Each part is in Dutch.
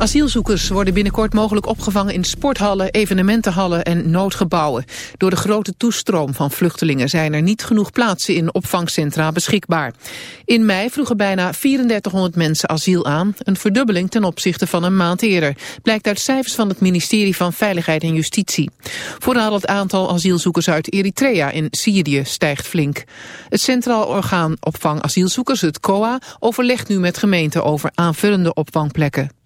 Asielzoekers worden binnenkort mogelijk opgevangen in sporthallen, evenementenhallen en noodgebouwen. Door de grote toestroom van vluchtelingen zijn er niet genoeg plaatsen in opvangcentra beschikbaar. In mei vroegen bijna 3400 mensen asiel aan, een verdubbeling ten opzichte van een maand eerder. Blijkt uit cijfers van het ministerie van Veiligheid en Justitie. Vooral het aantal asielzoekers uit Eritrea in Syrië stijgt flink. Het Centraal Orgaan Opvang Asielzoekers, het COA, overlegt nu met gemeenten over aanvullende opvangplekken.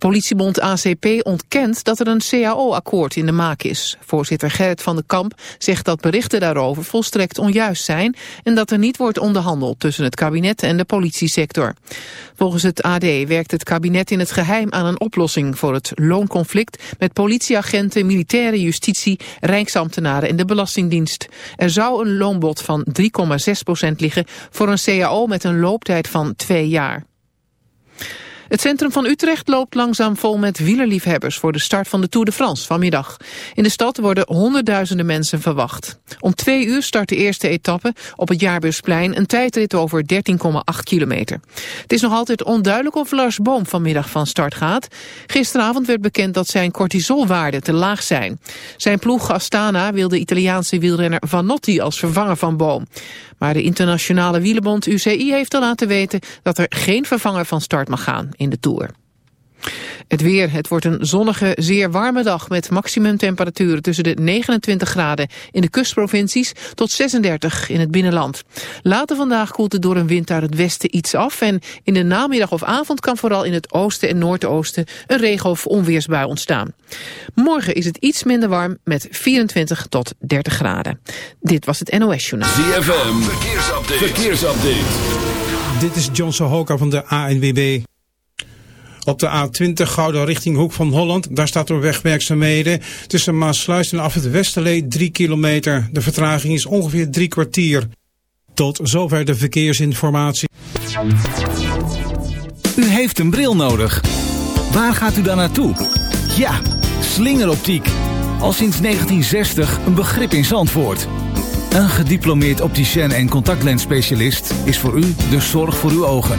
Politiebond ACP ontkent dat er een CAO-akkoord in de maak is. Voorzitter Gerrit van den Kamp zegt dat berichten daarover volstrekt onjuist zijn... en dat er niet wordt onderhandeld tussen het kabinet en de politiesector. Volgens het AD werkt het kabinet in het geheim aan een oplossing voor het loonconflict... met politieagenten, militaire justitie, rijksambtenaren en de Belastingdienst. Er zou een loonbod van 3,6% liggen voor een CAO met een looptijd van twee jaar. Het centrum van Utrecht loopt langzaam vol met wielerliefhebbers voor de start van de Tour de France vanmiddag. In de stad worden honderdduizenden mensen verwacht. Om twee uur start de eerste etappe op het Jaarbeursplein een tijdrit over 13,8 kilometer. Het is nog altijd onduidelijk of Lars Boom vanmiddag van start gaat. Gisteravond werd bekend dat zijn cortisolwaarden te laag zijn. Zijn ploeg Astana wil de Italiaanse wielrenner Vanotti als vervanger van Boom. Maar de internationale wielenbond UCI heeft al laten weten dat er geen vervanger van start mag gaan in de Tour. Het weer. Het wordt een zonnige, zeer warme dag met maximumtemperaturen tussen de 29 graden in de kustprovincies tot 36 in het binnenland. Later vandaag koelt het door een wind uit het westen iets af en in de namiddag of avond kan vooral in het oosten en noordoosten een regen- of onweersbui ontstaan. Morgen is het iets minder warm met 24 tot 30 graden. Dit was het NOS Journaal. ZFM. Verkeersupdate. Verkeersupdate. Dit is John Sohoka van de ANWB. Op de A20 Gouden richting Hoek van Holland. Daar staat er wegwerkzaamheden. Tussen Maasluis en af het Westerlee 3 kilometer. De vertraging is ongeveer drie kwartier. Tot zover de verkeersinformatie. U heeft een bril nodig. Waar gaat u dan naartoe? Ja, slingeroptiek. Al sinds 1960 een begrip in Zandvoort. Een gediplomeerd opticien en contactlensspecialist is voor u de zorg voor uw ogen.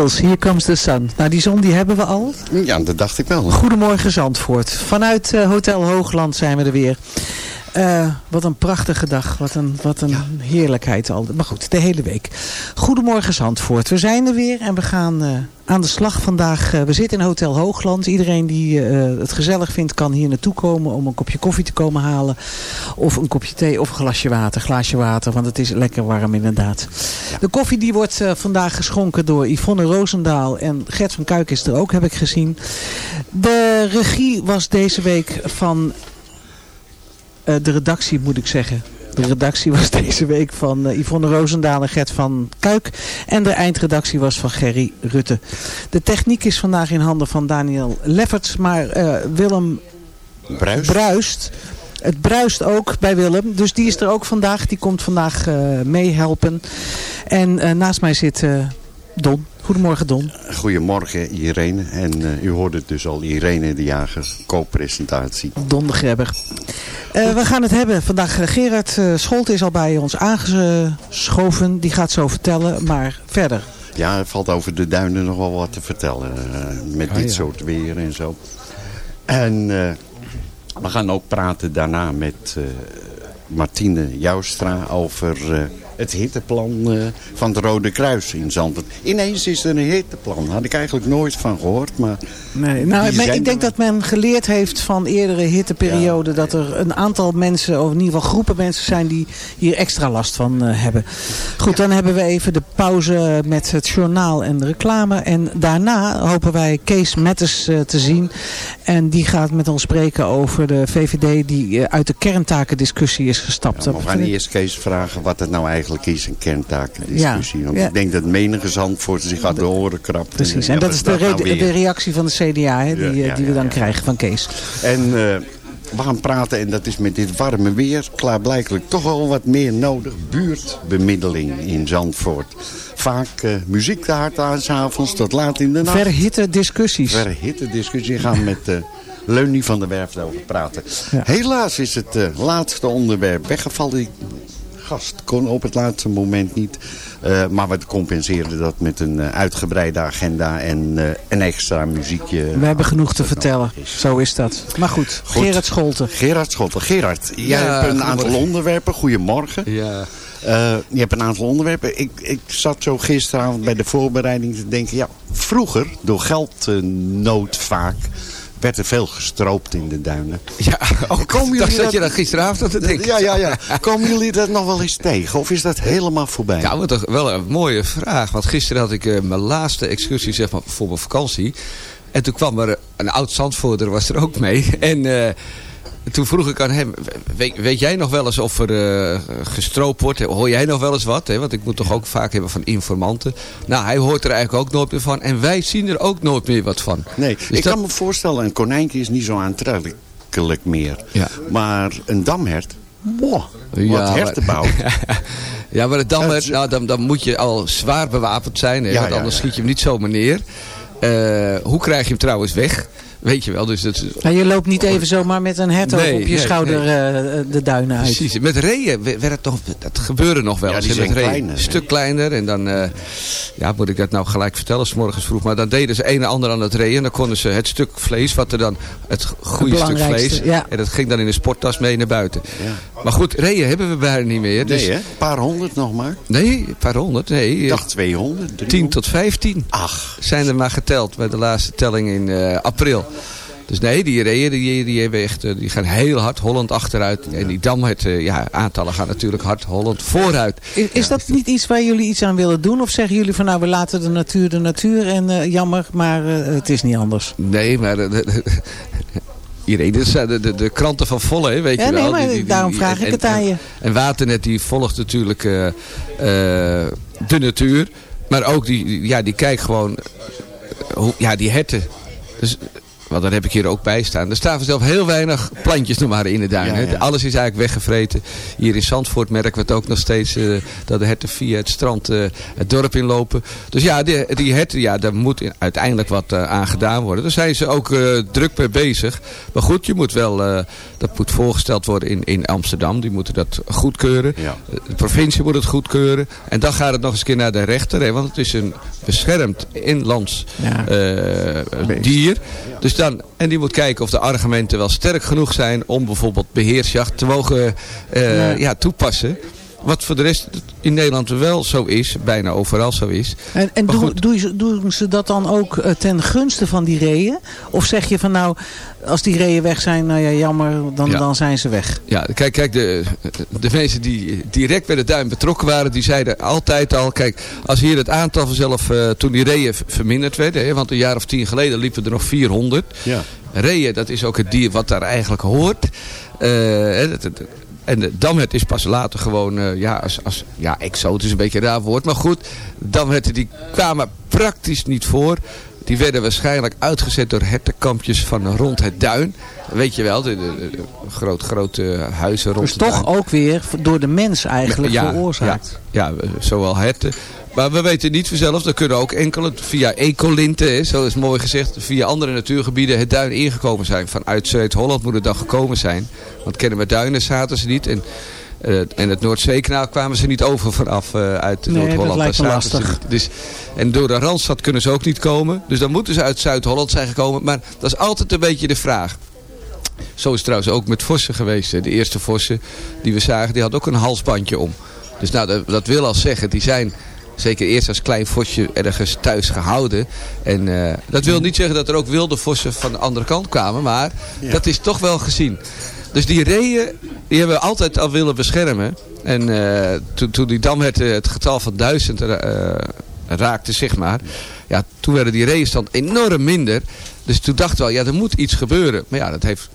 Beatles, Here Comes the Sun. Nou, die zon die hebben we al. Ja, dat dacht ik wel. Goedemorgen Zandvoort. Vanuit uh, Hotel Hoogland zijn we er weer. Uh, wat een prachtige dag. Wat een, wat een ja. heerlijkheid al. Maar goed, de hele week. Goedemorgen Zandvoort. We zijn er weer en we gaan uh, aan de slag vandaag. Uh, we zitten in Hotel Hoogland. Iedereen die het gezellig vindt kan hier naartoe komen om een kopje koffie te komen halen. Of een kopje thee of een glasje water. Glaasje water, want het is lekker warm inderdaad. Ja. De koffie die wordt vandaag geschonken door Yvonne Roosendaal. En Gert van Kuik is er ook, heb ik gezien. De regie was deze week van uh, de redactie moet ik zeggen. De redactie was deze week van uh, Yvonne Roosendaal en Gert van Kuik. En de eindredactie was van Gerry Rutte. De techniek is vandaag in handen van Daniel Lefferts. Maar uh, Willem bruist. bruist. Het bruist ook bij Willem. Dus die is er ook vandaag. Die komt vandaag meehelpen. En naast mij zit Don. Goedemorgen Don. Goedemorgen Irene. En uh, u hoorde dus al Irene de Jager, co-presentatie. Don de Grebber. Uh, we gaan het hebben vandaag. Gerard uh, Scholt is al bij ons aangeschoven. Die gaat zo vertellen. Maar verder. Ja, er valt over de duinen nog wel wat te vertellen. met ah, dit ja. soort weer en zo. En we gaan ook praten daarna met Martine Joustra over het hitteplan uh, van het Rode Kruis in Zandvoort. Ineens is er een hitteplan. Had ik eigenlijk nooit van gehoord. Maar nee, nou, maar ik denk dat men geleerd heeft van eerdere hitteperioden... Ja. dat er een aantal mensen, of in ieder geval groepen mensen zijn... die hier extra last van uh, hebben. Goed, dan hebben we even de pauze met het journaal en de reclame. En daarna hopen wij Kees Metters uh, te zien. En die gaat met ons spreken over de VVD... die uit de kerntakendiscussie is gestapt. Ja, we gaan eerst Kees vragen wat het nou eigenlijk is een kerntakendiscussie. Want ja. ik denk dat menige Zandvoort zich gaat de oren krappen. Precies, en, dat is de, re nou de, reactie van de CDA hè, die, ja, die we dan krijgen van Kees. En uh, we gaan praten, en dat is met dit warme weer, klaarblijkelijk toch wel wat meer nodig. Buurtbemiddeling in Zandvoort. Vaak uh, muziek te hard aan s'avonds tot laat in de nacht. Verhitte discussies. Verhitte discussies. gaan met... Uh, Leunie van der Werf over praten. Ja. Helaas is het uh, laatste onderwerp weggevallen gast kon op het laatste moment niet. Uh, maar we compenseerden dat met een uh, uitgebreide agenda en uh, een extra muziekje. We hebben genoeg te vertellen. Zo is dat. Maar goed, goed. Gerard Scholten. Gerard Scholten. Gerard, jij ja, hebt een aantal onderwerpen. Goedemorgen. Ja. je hebt een aantal onderwerpen. Ik, ik zat zo gisteravond bij de voorbereiding te denken... ja, vroeger, door geldnood vaak werd er veel gestroopt in de duinen. Ja, ook komen jullie dat, je dat gisteravond te denken. Ja, ja, ja. Komen jullie dat nog wel eens tegen? Of is dat helemaal voorbij? Ja, maar toch wel een mooie vraag. Want gisteren had ik uh, mijn laatste excursie zeg maar, voor mijn vakantie. En toen kwam er een oud zandvoerder was er ook mee. En... Uh, toen vroeg ik aan hem, weet, weet jij nog wel eens of er uh, gestroopt wordt? Hoor jij nog wel eens wat? Hè? Want ik moet toch ook vaak hebben van informanten. Nou, hij hoort er eigenlijk ook nooit meer van. En wij zien er ook nooit meer wat van. Nee, dus ik dat... kan me voorstellen, een konijntje is niet zo aantrekkelijk meer. Ja. Maar een damhert, wow, ja, wat hertenbouw. ja, maar het damhert, nou, dan, dan moet je al zwaar bewapend zijn. Hè? Ja, want anders schiet je hem niet zomaar neer. Uh, hoe krijg je hem trouwens weg? Weet je wel. Dus dat, ja, je loopt niet even zomaar met een hert nee, op je nee, schouder nee. Uh, de duinen uit. Precies. Met reeën werd het toch, dat gebeurde nog wel. Ja, die zijn kleiner. Een stuk kleiner. En dan, uh, ja, moet ik dat nou gelijk vertellen, s morgens vroeg. Maar dan deden ze een en ander aan het reeën. En dan konden ze het stuk vlees, wat er dan, het goede stuk vlees. Ja. En dat ging dan in de sporttas mee naar buiten. Ja. Maar goed, reeën hebben we bijna niet meer. Dus, nee, hè? Een paar honderd nog maar? Nee, een paar honderd. Nee. Ik dacht 200, 10 tot 15. Ach. Zijn er maar geteld bij de laatste telling in uh, april. Dus nee, die reeën die, die, hebben echt, die gaan heel hard Holland achteruit. En die damhet, ja, aantallen gaan natuurlijk hard Holland vooruit. Is, is dat niet iets waar jullie iets aan willen doen? Of zeggen jullie van nou, we laten de natuur de natuur en uh, jammer, maar uh, het is niet anders? Nee, maar... Iedereen, dus de, de, de kranten van Volle, weet ja, je wel. Nee, maar die, die, daarom vraag en, ik het aan je. En Waternet die volgt natuurlijk uh, uh, de natuur. Maar ook die, ja, die kijkt gewoon... Hoe, ja, die herten. Dus want daar heb ik hier ook bij staan. Er staan vanzelf heel weinig plantjes nog maar in de duin. Ja, hè. ja. Alles is eigenlijk weggevreten. Hier in Zandvoort merken we het ook nog steeds. eh, dat de herten via het strand eh, het dorp inlopen. Dus ja, die, die herten, ja, daar moet in- uiteindelijk wat eh, aan gedaan worden. Daar zijn ze ook druk mee bezig. Maar goed, je moet wel, dat moet voorgesteld worden in, in Amsterdam. Die moeten dat goedkeuren. Ja. De provincie moet het goedkeuren. En dan gaat het nog eens een keer naar de rechter. Hè, want het is een beschermd inlands dier. Dus dan, en die moet kijken of de argumenten wel sterk genoeg zijn om bijvoorbeeld beheersjacht te mogen eh, Ja. ja. toepassen. Wat voor de rest in Nederland wel zo is, bijna overal zo is. En, en doen, doe doen ze dat dan ook eh, ten gunste van die reeën? Of zeg je van nou, als die reeën weg zijn, nou ja, jammer, dan, Ja. dan zijn ze weg. Ja, kijk, kijk de, de mensen die direct bij de duim betrokken waren, die zeiden altijd al, kijk, als hier het aantal vanzelf, eh, toen die reeën verminderd werden, hè, want een jaar of tien geleden liepen er nog 400. Ja. Reeën, dat is ook het dier wat daar eigenlijk hoort. Eh, dat- en de damhert is pas later gewoon, eh, ja, als, als, ja, exotisch is een beetje een raar woord. Maar goed, damherten die kwamen praktisch niet voor. Die werden waarschijnlijk uitgezet door hertenkampjes van rond het duin. Weet je wel, de, de, de groot, grote huizen rond Dus het toch duin. ook weer door de mens eigenlijk veroorzaakt. Ja, ja, zowel herten. Maar we weten niet vanzelf, er kunnen ook enkele via ecolinten, zo is mooi gezegd, via andere natuurgebieden het duin ingekomen zijn. Vanuit Zuid-Holland moet het dan gekomen zijn. Want kennen we duinen zaten ze niet. En, eh, en het Noordzeekanaal kwamen ze niet over vanaf eh, uit Nee, dat Noord-Holland. ze lastig. Dus, en door de Randstad kunnen ze ook niet komen. Dus dan moeten ze uit Zuid-Holland zijn gekomen. Maar dat is altijd een beetje de vraag. Zo is het trouwens ook met vossen geweest. De eerste vossen die we zagen, die had ook een halsbandje om. Dus nou, dat, dat wil al zeggen, die zijn zeker eerst als klein vosje ergens thuis gehouden. En eh, dat wil niet zeggen dat er ook wilde vossen van de andere kant kwamen, maar dat is toch wel gezien. Dus die reeën, die hebben we altijd al willen beschermen. En eh, toen, toen die damherten het getal van duizend eh, raakte, zeg maar. Ja, toen werden die reeënstand enorm minder. Dus toen dachten we al, ja, er moet iets gebeuren. Maar ja, dat heeft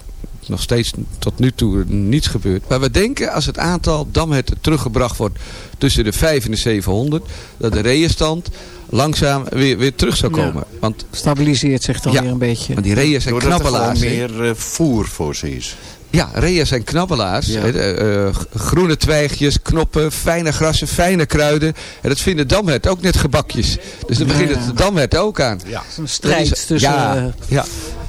nog steeds tot nu toe niets gebeurd. Maar we denken als het aantal damherten teruggebracht wordt tussen de 5 en de 700, dat de reeënstand langzaam weer, weer terug zou Ja. komen. Want, Stabiliseert zich dan Ja. weer een beetje. want die reeën zijn Doordat er gewoon knabbelaars. hè. meer eh, voer voor ze is. Ja, reeën zijn knabbelaars. Ja. hè, eh, groene twijgjes, knoppen, fijne grassen, fijne kruiden. En dat vinden damherten ook net gebakjes. Dus dan Ja, begint ja. het de damhert ook aan. Ja. een strijd tussen... Ja, eh, ja.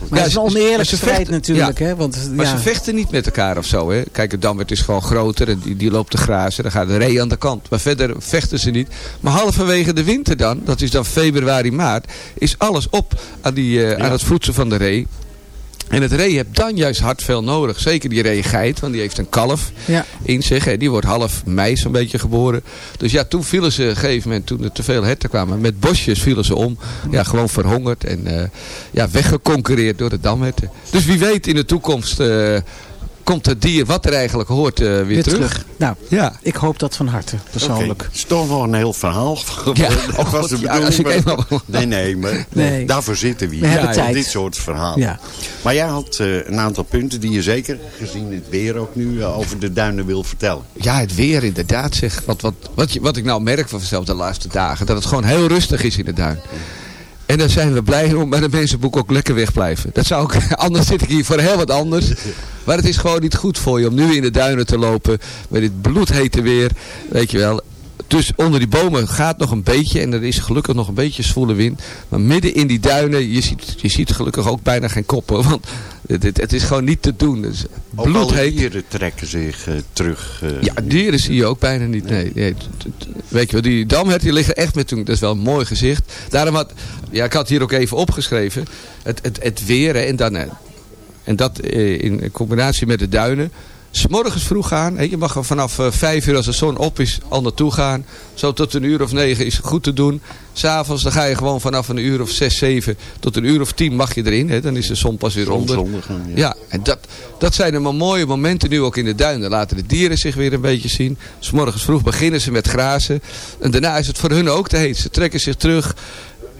Maar het is ze- een oneerlijke ze strijd vechten- natuurlijk. ja. Hè? Want, Maar ja. ze vechten niet met elkaar of zo. Hè? Kijk, het damwert is gewoon groter en die, die loopt te grazen. Dan gaat de ree aan de kant. Maar verder vechten ze niet. Maar halverwege de winter dan, dat is dan februari, maart, is alles op aan, die, eh, aan het voedsel van de ree. En het ree heeft dan juist hard veel nodig. Zeker die reegeit, want die heeft een kalf Ja. in zich. hè. Die wordt half mei zo'n beetje geboren. Dus ja, toen vielen ze op een gegeven moment, toen er te veel herten kwamen, met bosjes vielen ze om. Ja, gewoon verhongerd en eh, ja, weggeconcureerd door de damherten. Dus wie weet in de toekomst eh, komt het dier wat er eigenlijk hoort eh, weer, weer terug. terug. Nou, Ja. ik hoop dat van harte, persoonlijk. Oké, Het is toch wel een heel verhaal. Ja, oh was de ja, als ik maar- eenmaal- Nee, nee, maar Nee. daarvoor zitten we hier. We tijd. dit soort verhalen. Ja. Maar jij had eh, een aantal punten die je zeker, gezien het weer ook nu, eh, over de duinen wil vertellen. Ja, het weer inderdaad zeg. Wat, wat, wat, je, wat ik nou merk van mezelf de laatste dagen. Dat het gewoon heel rustig is in de duin. En daar zijn we blij om. Maar de mensen boek ook lekker wegblijven. Dat zou ik, anders zit ik hier voor heel wat anders. Maar het is gewoon niet goed voor je om nu in de duinen te lopen. Met dit bloedhete weer. Weet je wel. Dus onder die bomen gaat nog een beetje. En er is gelukkig nog een beetje zwoele wind. Maar midden in die duinen. Je ziet, je ziet gelukkig ook bijna geen koppen. Want het, het, het is gewoon niet te doen. Alle bloedheet. dieren trekken zich eh, terug. eh, Ja, dieren zie je ook bijna niet. Nee, nee. Weet je wel, die damherten die liggen echt met toen. Dat is wel een mooi gezicht. Daarom had, ja, ik had hier ook even opgeschreven. Het, het, het weer hè, en, dan, en dat eh, in combinatie met de duinen. S'morgens vroeg gaan. Je mag er vanaf eh, vijf uur als de zon op is al naartoe gaan. Zo tot een uur of negen is goed te doen. S'avonds dan ga je gewoon vanaf een uur of zes, zeven tot een uur of tien mag je erin. Hè, dan is de zon pas weer onder. ja. Ja, en dat, dat zijn er maar mooie momenten nu ook in de duinen. Laten de dieren zich weer een beetje zien. S morgens vroeg beginnen ze met grazen. En daarna is het voor hun ook te heet. Ze trekken zich terug.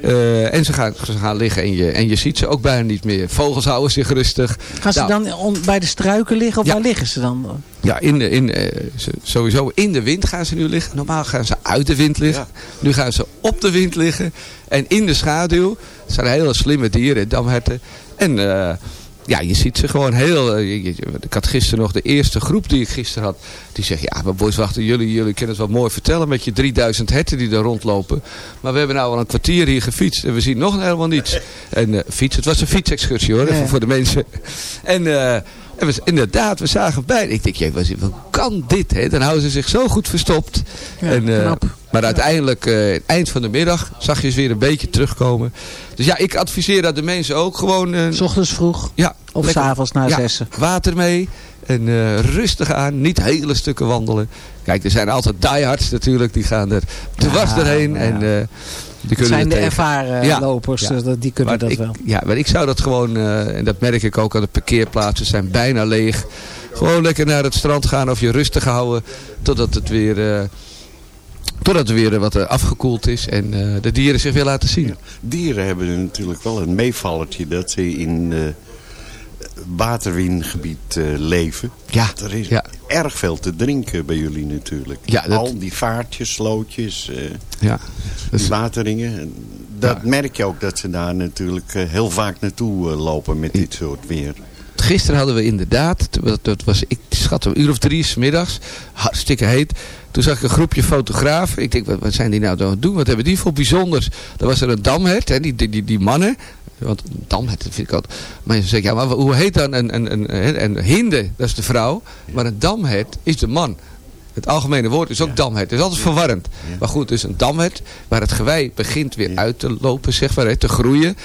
Eh, en ze gaan, ze gaan liggen en je, en je ziet ze ook bijna niet meer. Vogels houden zich rustig. Gaan ze Nou, dan on- bij de struiken liggen of Ja. waar liggen ze dan? Ja, in de, in, eh, sowieso in de wind gaan ze nu liggen. Normaal gaan ze uit de wind liggen. Nu gaan ze op de wind liggen. En in de schaduw. Het zijn hele slimme dieren, damherten. En eh, ja, je ziet ze gewoon heel... eh, je- je- ik had gisteren nog de eerste groep die ik gisteren had. Die zegt, ja, maar boys, wachten, jullie, jullie kunnen het wel mooi vertellen met je 3000 herten die daar rondlopen. Maar we hebben nou al een kwartier hier gefietst en we zien nog helemaal niets. En eh, fiets, het was een fietsexcursie hoor, even voor de mensen. En... eh, en we, inderdaad, we zagen bij. Ik denk, wat wat kan dit? Hè? Dan houden ze zich zo goed verstopt. Ja, en, knap. Maar uiteindelijk, eh, eind van de middag, zag je ze weer een beetje terugkomen. Dus ja, ik adviseer dat de mensen ook gewoon... eh, S ochtends vroeg ja, of s'avonds na ja, zessen? water mee. En eh, rustig aan, niet hele stukken wandelen. Kijk, er zijn altijd diehards natuurlijk, die gaan er dwars Ja, doorheen. maar En ja. eh, die Het zijn de ervaren Ja, lopers, ja. dus die kunnen Maar dat ik, wel. Ja, maar ik zou dat gewoon, en dat merk ik ook aan de parkeerplaatsen, zijn bijna leeg. Gewoon lekker naar het strand gaan of je rustig houden totdat het weer, totdat het weer eh, wat eh, afgekoeld is en eh, de dieren zich weer laten zien. Dieren hebben natuurlijk wel een meevallertje dat ze in waterwingebied leven. Ja, Er is ja. erg veel te drinken bij jullie natuurlijk. Ja, dat- Al die vaartjes, slootjes, Ja. Dus- die wateringen. En Dat Ja. merk je ook dat ze daar natuurlijk heel vaak naartoe lopen met dit soort weer. Gisteren hadden we inderdaad, dat, was, ik schat een uur of drie 's middags, hartstikke heet. Toen zag ik een groepje fotografen. Ik denk, wat, wat zijn die nou aan het doen? Wat hebben die voor bijzonders? Dan was er een damhert, hè, die, die, die, die mannen. Want een damhert, dat vind ik altijd... Maar ze zeggen, ja, maar hoe heet dan een, een, een, een, hinde? Dat is de vrouw. Maar een damhert is de man. Het algemene woord is ook damhert. Het is altijd verwarrend. Maar goed, dus een damhert waar het gewei begint weer uit te lopen, zeg maar, hè, te groeien.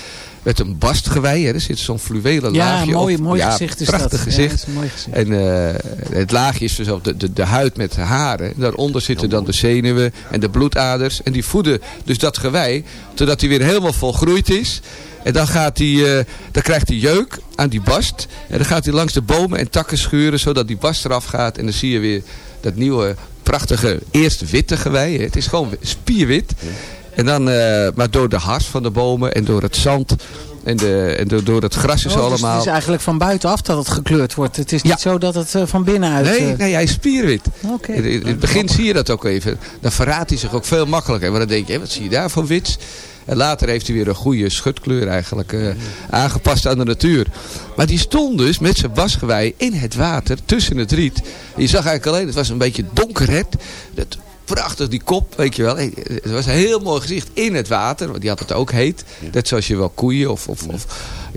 Met een bastgewei, hè, er zit zo'n fluwelen Ja, laagje mooi, op. mooi ja, gezicht is prachtig dat. Ja, gezicht. dat is een mooi gezicht. En eh, het laagje is dus de, de, de huid met haren. Daaronder zitten dan de zenuwen en de bloedaders. En die voeden dus dat gewei, totdat hij weer helemaal volgroeid is. En dan, gaat eh, dan krijgt hij jeuk aan die bast. En dan gaat hij langs de bomen en takken schuren, zodat die bast eraf gaat. En dan zie je weer dat nieuwe, prachtige, eerst witte gewei. hè. Het is gewoon spierwit. En dan, eh, maar door de hars van de bomen en door het zand en, de, en door, door het gras is Oh, dus allemaal... het is eigenlijk van buitenaf dat het gekleurd wordt. Het is niet Ja. zo dat het eh, van binnenuit... Nee, eh, nee, hij is spierwit. Oké. In, in het begin zie je dat ook even. Dan verraadt hij zich ook veel makkelijker. Want dan denk je, hé, wat zie je daar voor wits? En later heeft hij weer een goede schutkleur eigenlijk aangepast aan de natuur. Maar die stond dus met zijn wasgewei in het water tussen het riet. Je zag eigenlijk alleen, het was een beetje donkerhet. Dat prachtig die kop, weet je wel. Het was een heel mooi gezicht in het water. Want die had het ook heet. Net zoals je wel koeien of, of, of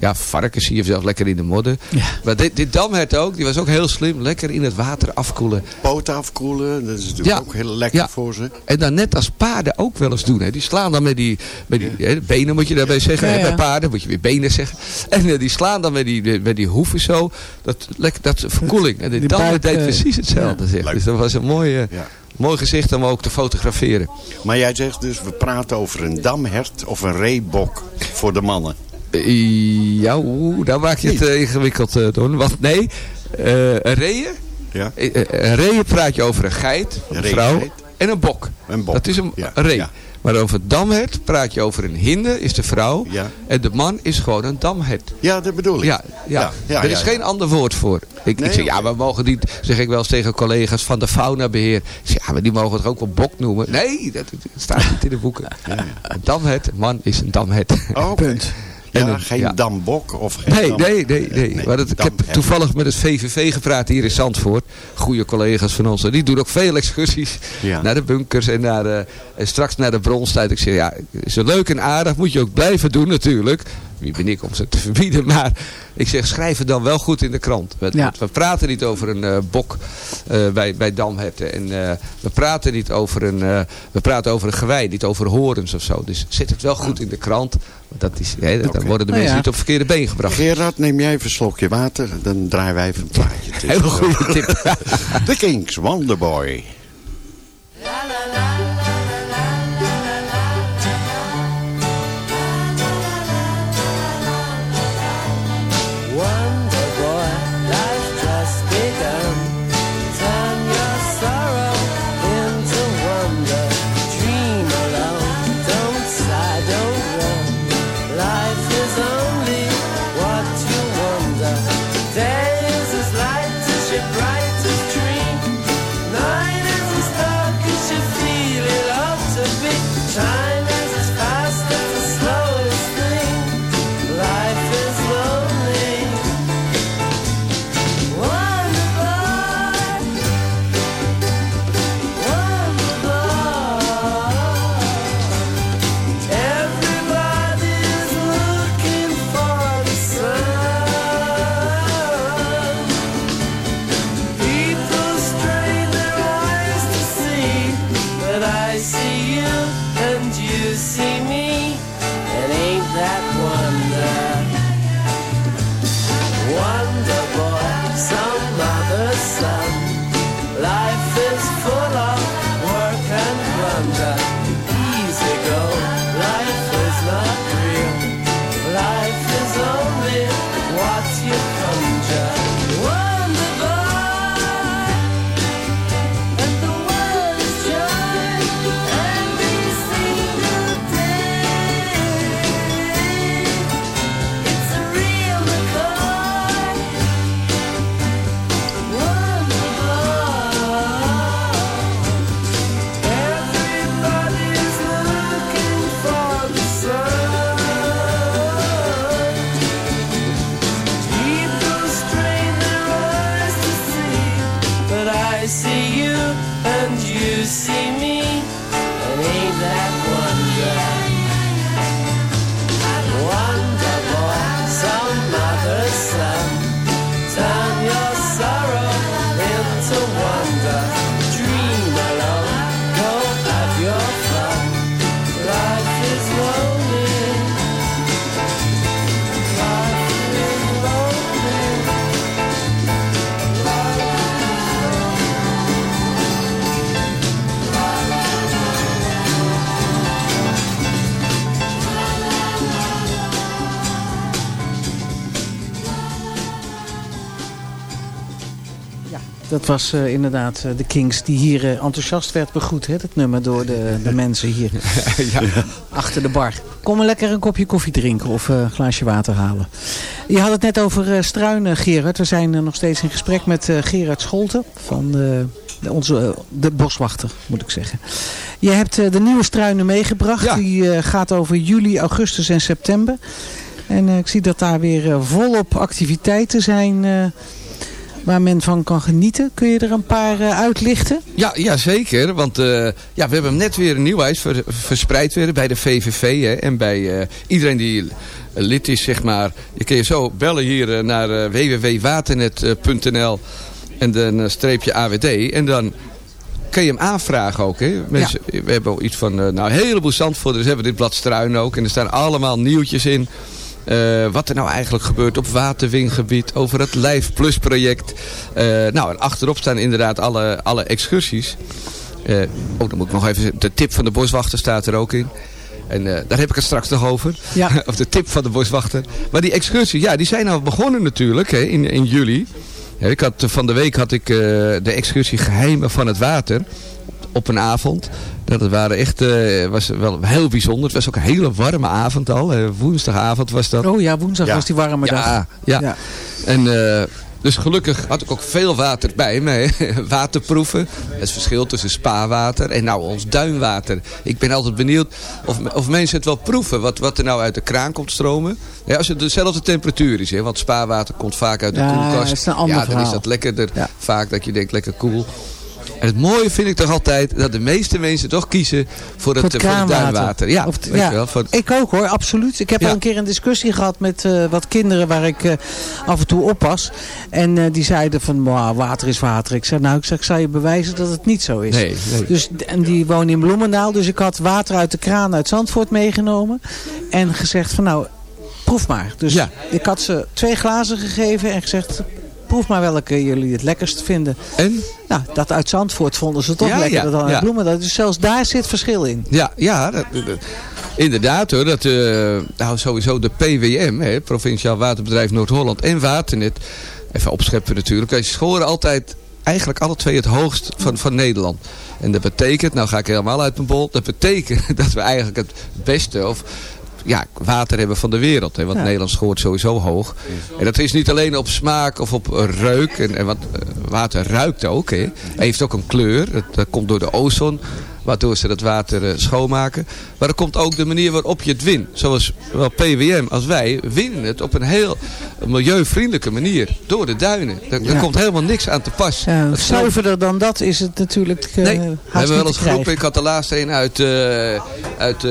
ja, varkens zie je zelfs lekker in de modder. Maar dit, dit damhert ook, die was ook heel slim. Lekker in het water afkoelen. Poot afkoelen, dat is natuurlijk Ja. ook heel lekker Ja. voor ze. En dan net als paarden ook wel eens doen. Hè. Die slaan dan met die, met die hè, benen moet je daarbij zeggen. Ja, hè. ja. Bij paarden moet je weer benen zeggen. En eh, die slaan dan met die, met die hoeven zo. Dat, lekker, dat is verkoeling. En Die dit damhert buik, deed eh, precies hetzelfde. zeg. Dus dat was een mooi, Ja. Mooi gezicht om ook te fotograferen. Maar jij zegt dus, we praten over een damhert of een reebok voor de mannen. Eh, Ja, daar maak je het eh, ingewikkeld, eh, Don. Want nee, een reeën, Ja? een reeën praat je over een geit, een Een vrouw en een bok. Een bok. Dat is een, Ja, een ree. ja. Maar over damhert praat je over een hinde, is de vrouw. Ja. En de man is gewoon een damhert. Ja, dat bedoel ik. Ja, ja. ja, er is ja, geen ja. ander woord voor. Ik, Nee, ik zeg, ja, we mogen die, zeg ik wel eens tegen collega's van de faunabeheer. Ik zeg, ja, maar die mogen toch ook wel bok noemen? Nee, dat, dat staat niet in de boeken. Een damhert, een man is een damhert. Oh, oké. Ja, En een- geen ja. dambok of geen Nee, dam- nee, nee. nee. nee, maar dat, ik heb toevallig met het VVV gepraat hier in Zandvoort. Goede collega's van ons. En die doen ook veel excursies Ja. naar de bunkers en, naar de, en straks naar de bronstijd. Ik zeg, ja, is leuk en aardig. Moet je ook blijven doen natuurlijk. Wie ben ik om ze te verbieden. Maar ik zeg, schrijf het dan wel goed in de krant. We, Ja. we praten niet over een eh, bok eh, bij, bij damherten. En eh, we praten niet over een, eh, we praten over een gewei, niet over horens of zo. Dus zet het wel goed in de krant. Dat is, hè, dan worden de Nou mensen ja. niet op verkeerde been gebracht. Gerard, neem jij even een slokje water. Dan draaien wij even een plaatje. Hele goede tip. The Kings, Wonderboy. Dat was eh, inderdaad eh, de Kings die hier eh, enthousiast werd begroet. Hè, dat nummer door de, de mensen hier achter de bar. Kom maar lekker een kopje koffie drinken of een glaasje water halen. Je had het net over struinen, Gerard. We zijn nog steeds in gesprek met Gerard Scholten van de, de- onze, de boswachter, moet ik zeggen. Je hebt de nieuwe struinen meegebracht. Die gaat over juli, augustus en september. En ik zie dat daar weer volop activiteiten zijn... waar men van kan genieten. Kun je er een paar eh, uitlichten? Ja, ja, zeker. Want eh, ja, we hebben hem net weer een nieuwheid ver- verspreid weer bij de VVV. Hè, en bij eh, iedereen die lid is, zeg maar. Je kun je zo bellen hier naar www.waternet.nl en dan streepje AWD. En dan kun je hem aanvragen ook. Hè? Mensen, We hebben al iets van, nou een heleboel zandvoerders hebben dit blad struin ook. En er staan allemaal nieuwtjes in. Eh, wat er nou eigenlijk gebeurt op waterwingebied, over het Lijf Plus project. Eh, nou, en achterop staan inderdaad alle, alle excursies. Eh, oh, dan moet ik nog even, de tip van de boswachter staat er ook in. En daar heb ik het straks nog over. Ja. of de tip van de boswachter. Maar die excursies, ja, die zijn nou begonnen natuurlijk hè, in, in juli. Ja, ik had, van de week had ik de excursie Geheimen van het Water op een avond. Dat het waren echt, eh, was wel heel bijzonder. Het was ook een hele warme avond al. eh, woensdagavond was dat. Oh ja, woensdag was die warme dag. Ja, ja. Ja. En eh, dus gelukkig had ik ook veel water bij me. Waterproeven. Het verschil tussen spaarwater en nou ons duinwater. Ik ben altijd benieuwd of, of mensen het wel proeven. Wat, wat er nou uit de kraan komt stromen. Ja, als het dezelfde temperatuur is. Hè, want spaarwater komt vaak uit de Ja, koelkast. dat is een ander ja, dan is dat lekkerder. Ja. Vaak dat je denkt lekker koel. En het mooie vind ik toch altijd dat de meeste mensen toch kiezen voor het, Voor het voor het kraanwater. duinwater. Ja, Of weet ja. je wel. Voor, Ik ook hoor, absoluut. Ik heb Ja. al een keer een discussie gehad met eh, wat kinderen waar ik eh, af en toe oppas. En eh, die zeiden van, "Mwah, water is water. Ik zei, nou, ik, zeg, ik zou je bewijzen dat het niet zo is. nee, nee. Dus, en die wonen in Bloemendaal. Dus ik had water uit de kraan uit Zandvoort meegenomen. En gezegd van, nou, proef maar. Dus Ja. ik had ze twee glazen gegeven en gezegd... Proef maar welke jullie het lekkerst vinden. En? Nou, dat uit Zandvoort vonden ze toch Ja, lekkerder ja, dan uit ja. Bloemendaal. Dus zelfs daar zit verschil in. Ja, ja dat, dat- inderdaad hoor. Dat, eh, nou, sowieso de PWM, hè, Provinciaal Waterbedrijf Noord-Holland en Waternet. Even opscheppen natuurlijk. Wij scoren altijd eigenlijk alle twee het hoogst van, van Nederland. En dat betekent, nou ga ik helemaal uit mijn bol. Dat betekent dat we eigenlijk het beste of ja, water hebben van de wereld. Hè, want Ja. Nederland scoort sowieso hoog. En dat is niet alleen op smaak of op eh, reuk. En, en wat, eh, water ruikt ook. Hè. Heeft ook een kleur. Dat, dat komt door de ozon. Waardoor ze dat water eh, schoonmaken. Maar dat komt ook de manier waarop je het wint. Zoals wel PWM als wij winnen het op een heel milieuvriendelijke manier. Door de duinen. Daar, Ja. komt helemaal niks aan te pas. Ja, zuiverder dan dat is het natuurlijk uh, Nee, we hebben wel eens groepen. Ik had de laatste een uit, eh, uit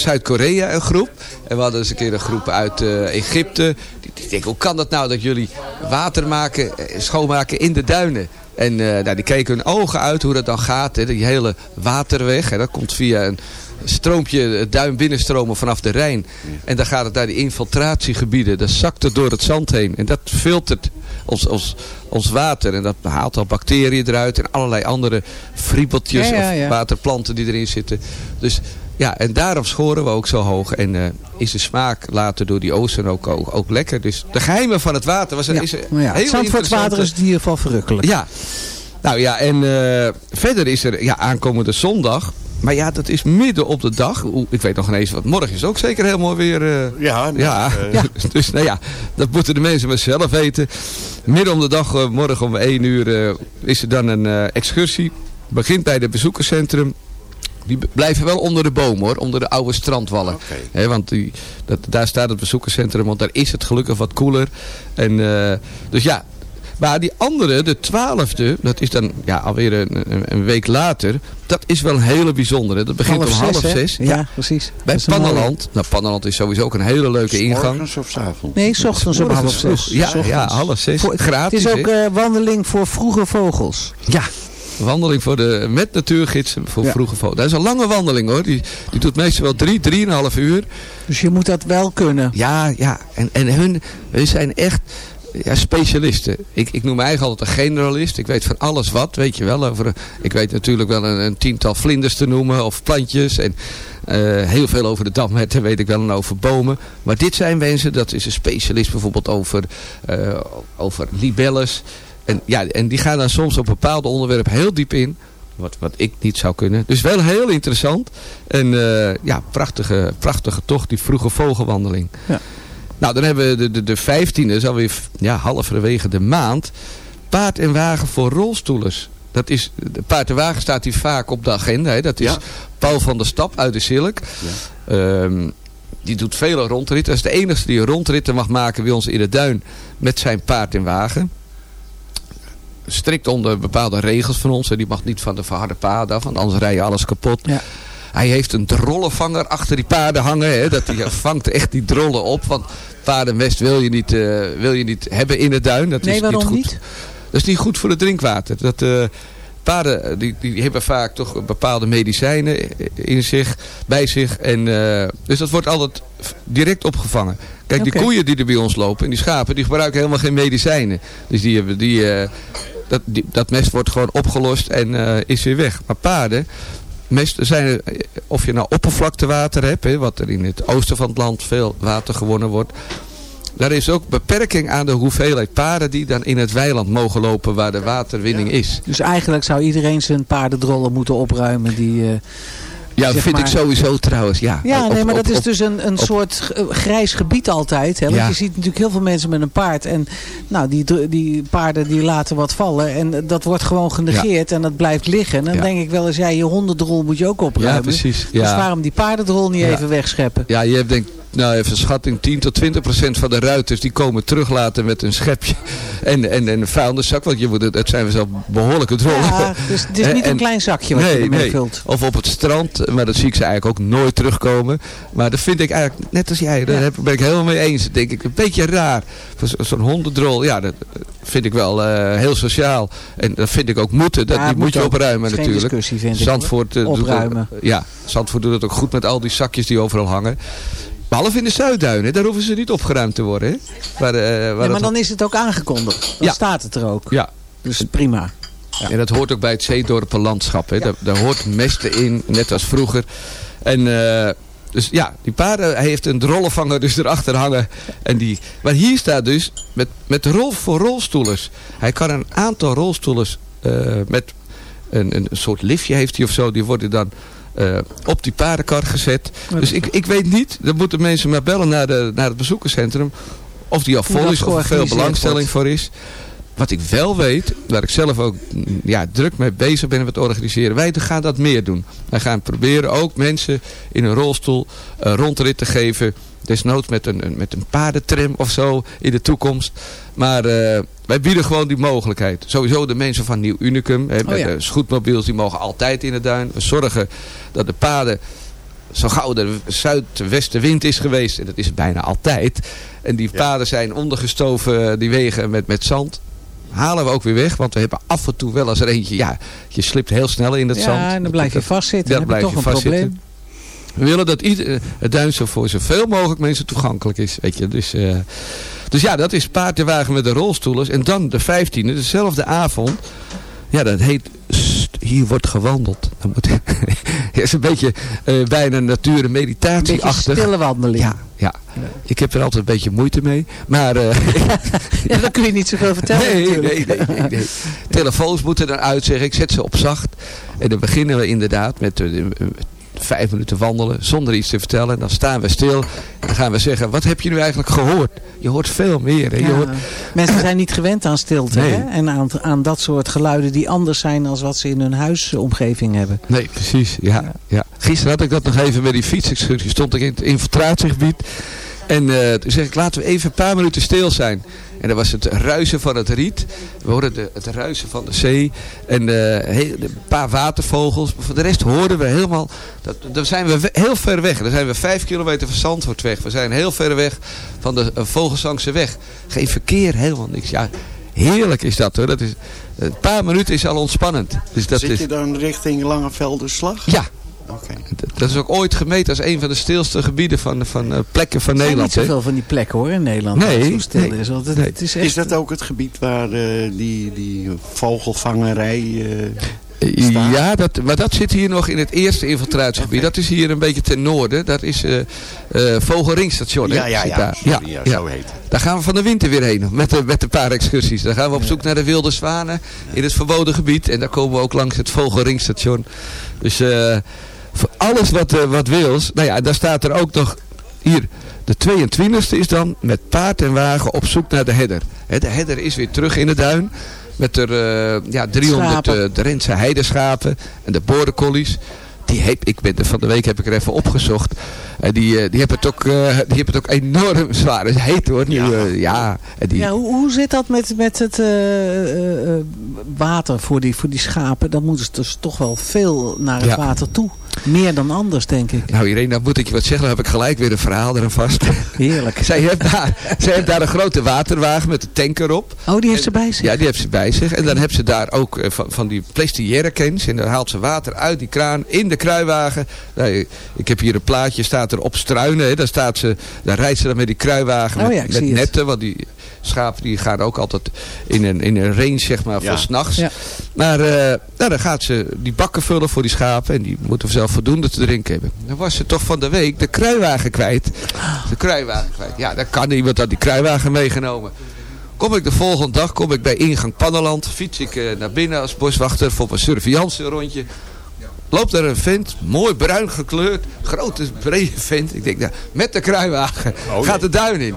Zuid-Korea, een groep. En we hadden eens een keer een groep uit Egypte. Die, denken, hoe kan dat nou dat jullie water maken, schoonmaken in de duinen? En eh, nou, die keken hun ogen uit hoe dat dan gaat. Hè. Die hele waterweg. Hè. Dat komt via een stroompje duin binnenstromen vanaf de Rijn. En dan gaat het naar die infiltratiegebieden. Dat zakt het door het zand heen. En dat filtert ons, ons, ons water. En dat haalt al bacteriën eruit. En allerlei andere friebeltjes Ja, ja, ja. of waterplanten die erin zitten. Dus ja, en daarom scoren we ook zo hoog. En eh, is de smaak later door die oceaan ook, ook, ook lekker. Dus de geheimen van het water was een, Ja, is een ja, het Zandvoortswater is in ieder geval verrukkelijk. Ja. Nou ja, en eh, verder is er ja, aankomende zondag. Maar ja, dat is midden op de dag. Oeh, Ik weet nog ineens wat. Morgen is ook zeker heel mooi weer. eh, Ja, ja. eh, dus nou ja, dat moeten de mensen maar zelf weten. Midden om de dag, morgen om 1 uur, is er dan een eh, excursie. Begint bij het bezoekerscentrum. Die blijven wel onder de boom hoor, onder de oude strandwallen. Oké. Hè, want die, dat, daar staat het bezoekerscentrum, want daar is het gelukkig wat koeler. En, eh, dus ja, maar die andere, de twaalfde, dat is dan ja, alweer een, een, week later. Dat is wel een hele bijzondere. Dat begint om half zes. Ja, precies. Bij Panneland. Nou, Panneland is sowieso ook een hele leuke ingang. Morgens of 's avonds? Nee, s ochtends om half zes. Ja, S ochtends. ja, half zes. Voor- Gratis, Het is ook eh, wandeling voor vroege vogels. Ja, wandeling voor de, met natuurgids voor Ja. vroege vogels. Dat is een lange wandeling hoor. Die, die doet meestal wel drie, drieënhalf uur. Dus je moet dat wel kunnen. Ja, ja. En, en hun, hun zijn echt ja, specialisten. Ik, ik noem me eigenlijk altijd een generalist. Ik weet van alles wat, weet je wel. Over, ik weet natuurlijk wel een, een tiental vlinders te noemen of plantjes. En eh, heel veel over de damherten weet ik wel en over bomen. Maar dit zijn mensen, dat is een specialist bijvoorbeeld over, eh, over libelles. En, ja, en die gaan dan soms op bepaalde onderwerpen heel diep in. Wat, wat ik niet zou kunnen. Dus wel heel interessant. En eh, ja, prachtige, prachtige tocht, die vroege vogelwandeling. Ja. Nou, dan hebben we de, de, de 15e, is alweer ja, halverwege de maand. Paard en wagen voor rolstoelers. Dat is, de paard en wagen staat hier vaak op de agenda. Hè. Dat is Ja. Paul van der Stap uit de Zilk. Ehm, die doet vele rondritten. Dat is de enige die rondritten mag maken bij ons in de duin met zijn paard en wagen. Strikt onder bepaalde regels van ons. hè. Die mag niet van de verharde paden af, want anders rij je alles kapot. Ja. Hij heeft een drollenvanger achter die paarden hangen. Hè, dat hij vangt echt die drollen op. Want paardenmest wil je niet, eh, wil je niet hebben in de duin. Dat Nee, is waarom niet goed. niet? Dat is niet goed voor het drinkwater. Dat, eh, paarden eh, die, die hebben vaak toch bepaalde medicijnen in zich, bij zich. En, dus dat wordt altijd direct opgevangen. Kijk, die koeien die er bij ons lopen en die schapen, die gebruiken helemaal geen medicijnen. Dus die hebben die, dat, die, dat mest wordt gewoon opgelost en eh, is weer weg. Maar paarden, mest zijn er, eh, of je nou oppervlaktewater hebt, hè, wat er in het oosten van het land veel water gewonnen wordt. Daar is ook beperking aan de hoeveelheid paarden die dan in het weiland mogen lopen waar de waterwinning is. Dus eigenlijk zou iedereen zijn paardendrollen moeten opruimen. Die, eh, Ja, zeg vind ik sowieso trouwens, ja. Ja, Op- nee, maar op- dat is dus een, een soort g- grijs gebied altijd. Hè? Want Ja. je ziet natuurlijk heel veel mensen met een paard. En nou, die, die paarden die laten wat vallen. En dat wordt gewoon genegeerd en dat blijft liggen. En dan Ja. denk ik wel eens, ja, je hondendrol moet je ook opruimen. Ja, precies. Dus waarom die paardendrol niet even wegscheppen? Ja, je hebt denk nou even schatting 10 tot 20 procent van de ruiters die komen teruglaten met een schepje en, en, en een vuilniszak. Want je moet, het het zijn wel behoorlijke drollen. Ja, dus het is En- niet een en- klein zakje wat je ermee nee. vult. Of op het strand, maar dat zie ik ze eigenlijk ook nooit terugkomen. Maar dat vind ik eigenlijk, net als jij, daar Ja. ben ik helemaal mee eens. Denk ik, een beetje raar. Zo'n hondendrol, ja, dat vind ik wel eh, heel sociaal. En dat vind ik ook moeten, dat, Ja, die het moet je opruimen Het natuurlijk. discussie, vind ik, Zandvoort, eh, doet ja, Zandvoort doet het ook goed met al die zakjes die overal hangen. Behalve in de Zuidduinen, daar hoeven ze niet opgeruimd te worden. Hè? Waar, eh, waar Ja, maar dan is het ook aangekondigd. Dan Ja. staat het er ook. ja, Dus prima. en dat hoort ook bij het zeedorpenlandschap. Hè? Daar, daar hoort mesten in, net als vroeger. En eh, dus ja, die paarden, hij heeft een drollenvanger dus erachter hangen. En die, maar hier staat dus met, met rol voor rolstoelers. Hij kan een aantal rolstoelers eh, met een, een soort liftje heeft hij of zo. Die worden dan eh, op die paardenkar gezet. Dus ik, ik weet niet, dan moeten mensen maar bellen naar, de, naar het bezoekerscentrum. Of die al vol is of er veel belangstelling wordt. voor is. Wat ik wel weet, waar ik zelf ook mm, ja, druk mee bezig ben met het organiseren. Wij gaan dat meer doen. Wij gaan proberen ook mensen in een rolstoel eh, rondrit te geven. Desnoods met een, met een paardentram of zo in de toekomst. Maar eh, wij bieden gewoon die mogelijkheid. Sowieso de mensen van Nieuw Unicum. Hè, met ja. de scootmobiels die mogen altijd in de duin. We zorgen dat de paden zo gauw er zuidwestenwind is geweest. En dat is het bijna altijd. En die paden zijn ondergestoven, die wegen met, met zand. halen we ook weer weg. Want we hebben af en toe wel eens er eentje. Ja, je slipt heel snel in het zand. Ja, en dan blijf je vastzitten. Dan Dan blijf heb je je toch een vastzitten. probleem. We willen dat ieder, het duin zo voor zoveel mogelijk mensen toegankelijk is. Weet je. Dus, eh, dus ja, dat is paardenwagen met de rolstoelers. En dan de 15e, dezelfde avond. Ja, dat heet Hier wordt gewandeld. Dat moet, is een beetje eh, bijna natuur- en Een meditatieachtig. stille wandeling. Ja, ja, ik heb er altijd een beetje moeite mee. Maar eh, Ja, dan kun je niet zoveel vertellen nee, nee, nee, nee, nee. Telefoons moeten eruit zeggen. Ik zet ze op zacht. En dan beginnen we inderdaad met eh, eh, vijf minuten wandelen. Zonder iets te vertellen. Dan staan we stil. En dan gaan we zeggen. Wat heb je nu eigenlijk gehoord? Je hoort veel meer. Hè? Je Ja. hoort, Mensen zijn niet gewend aan stilte. Nee. Hè? En aan, aan dat soort geluiden die anders zijn dan wat ze in hun huisomgeving hebben. Nee, precies. Ja, ja. Gisteren had ik dat nog even met die fietsexcursie. Stond ik in het infiltratiegebied. En eh, toen zeg ik, laten we even een paar minuten stil zijn. En dat was het ruisen van het riet. We hoorden de, het ruisen van de zee. En eh, heel- een paar watervogels. Maar voor de rest hoorden we helemaal... Dat, dan zijn we heel ver weg. Dan zijn we vijf kilometer van Zandvoort weg. We zijn heel ver weg van de uh, Vogelsangse weg. Geen verkeer, helemaal niks. Ja, heerlijk is dat hoor. Dat is, een paar minuten is al ontspannend. Dus dat Zit je dan richting Langevelderslag? ja, Oké. dat- is ook ooit gemeten als een van de stilste gebieden van, van eh, plekken van Er zijn Nederland. niet zoveel van die plekken hoor in Nederland. Nee, zo stil nee, is. Want het, nee. het is echt... Is dat ook het gebied waar eh, die, die vogelvangerij... eh, staan? Ja, dat, maar dat zit hier nog in het eerste infiltratiegebied. Dat is hier een beetje ten noorden. Dat is eh eh Vogelringstation. hè? ja, ja, Zit ja, daar. sorry, ja, zo heet het. Daar gaan we van de winter weer heen. Met de, met een paar excursies. Dan gaan we op zoek naar de wilde zwanen in het verboden gebied. En daar komen we ook langs het Vogelringstation. Dus eh, alles wat, eh, wat wils. Nou ja, daar staat er ook nog hier. De 22e is dan met paard en wagen op zoek naar de herder. Hè, de herder is weer terug in de duin. Met er eh, ja, 300 Schapen. uh, Drentse heideschapen en de border collies. Die heb, ik ben van de week heb ik er even opgezocht. En die, eh, die hebben het ook, eh, die hebben het ook enorm zwaar. Het is heet hoor. Nu, Ja. ja. en die, Ja, hoe, hoe zit dat met, met het eh, eh, eh, water voor die, voor die schapen? Dan moeten ze dus toch wel veel naar het Ja. water toe. Meer dan anders, denk ik. Nou Irene, dan moet ik je wat zeggen. Dan heb ik gelijk weer een verhaal eraan vast. Heerlijk. zij, heeft daar, zij heeft daar een grote waterwagen met een tanker op. Oh, die heeft En- ze bij zich? Ja, die heeft ze bij zich. En dan heeft ze daar ook eh, van, van die plastic cans. En dan haalt ze water uit die kraan in de kruiwagen. Nou, ik heb hier een plaatje, staat er op struinen. Hè. Daar, staat ze, daar rijdt ze dan met die kruiwagen Oh met, ja, ik met zie het. netten. Want die schapen die gaan ook altijd in een, in een range zeg maar, Ja. voor s'nachts. Ja. Maar eh, nou, dan gaat ze die bakken vullen voor die schapen. En die moeten zelf voldoende te drinken hebben. Dan was ze toch van de week de kruiwagen kwijt. De kruiwagen kwijt. Ja, dan kan iemand had die kruiwagen meegenomen. Kom ik de volgende dag, kom ik bij ingang Pannenland. Fiets ik eh, naar binnen als boswachter voor mijn surveillance rondje. Loopt daar een vent, mooi bruin gekleurd. Grote, brede vent. Ik denk, nou, met de kruiwagen gaat de duin in.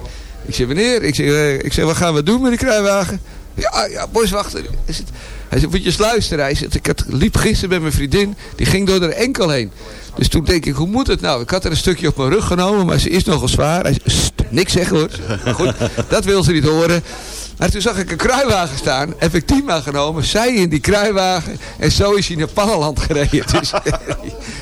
Ik zeg, meneer, ik zeg, eh, ik zeg, wat gaan we doen met die kruiwagen? Ja, ja. Hij zegt, hij zegt, moet je eens luisteren. Hij zegt, ik had, liep gisteren met mijn vriendin. Die ging door de enkel heen. Dus toen denk ik, hoe moet het nou? Ik had er een stukje op mijn rug genomen, maar ze is nogal zwaar. Hij zei, "Sst, niks zeggen hoor. Goed, dat wil ze niet horen. Maar toen zag ik een kruiwagen staan, heb ik die maar genomen, zij in die kruiwagen en zo is hij naar Pannenland gereden. Dus,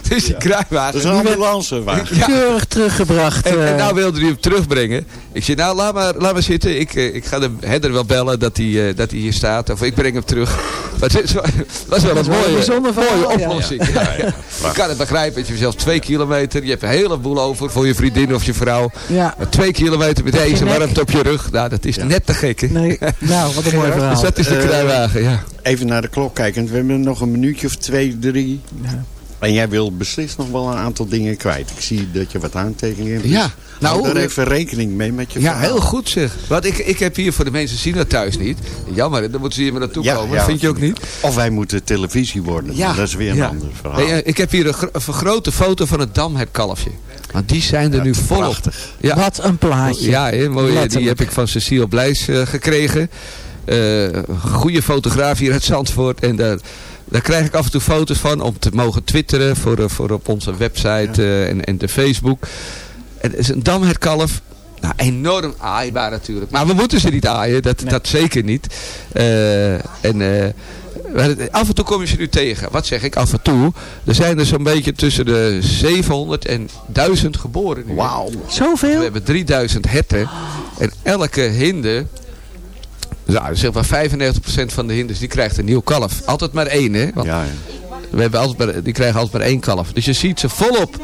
dus die kruiwagen. Dat is een ambulancewagen. Ja. Keurig teruggebracht. En, en eh. nou wilde hij hem terugbrengen. Ik zei, nou laat maar, laat maar zitten. Ik, eh, ik ga de herder wel bellen dat hij, eh, dat hij hier staat. Of ik breng hem terug. Maar het is wel- was wel een is wel een mooie, mooie ja. oplossing. Ja, ja. Ik kan het begrijpen. Je hebt zelfs twee kilometer. Je hebt een heleboel over voor je vriendin of je vrouw. ja. Maar twee kilometer met je deze warmte op je rug. Nou, dat is net te gek. hè? Nee, nou, wat een mooi Dus verhaal. dat is de Eh, kruiwagen, ja. Even naar de klok kijken. We hebben nog een minuutje of twee, drie. En jij wil beslist nog wel een aantal dingen kwijt. Ik zie dat je wat aantekeningen hebt. Ja, nou, nou, Hou daar eh, even rekening mee met je Ja, verhaal. heel goed zeg. Want ik, ik heb hier voor de mensen zien dat thuis niet. Jammer, dan moeten ze hier maar naartoe Ja, komen. ja. Vind je ook niet? Of wij moeten televisie worden. Ja, Dat is weer een ja. ander verhaal. Hey, eh, ik heb hier een, gro- een vergrote foto van het damherkalfje. Want die zijn er Ja, nu volop. prachtig. Ja, Wat een plaatje. ja mooi, die heb ik van Cecile Blijs eh, gekregen. Eh, goede fotograaf hier uit Zandvoort. En daar, daar krijg ik af en toe foto's van om te mogen twitteren voor, eh, voor op onze website en, en de Facebook. En het is een damherkalf. Nou, enorm aaibaar natuurlijk. Maar we moeten ze niet aaien, dat, dat zeker niet. En af en toe kom je ze nu tegen. Wat zeg ik af en toe? Er zijn er zo'n beetje tussen de 700 en 1000 geboren nu. Wauw. We Zoveel? hebben 3000 herten. En elke hinde Nou, zeg maar 95% van de hinders die krijgt een nieuw kalf. Altijd maar één, hè? Want Ja, ja. we hebben altijd maar, die krijgen altijd maar één kalf. Dus je ziet ze volop.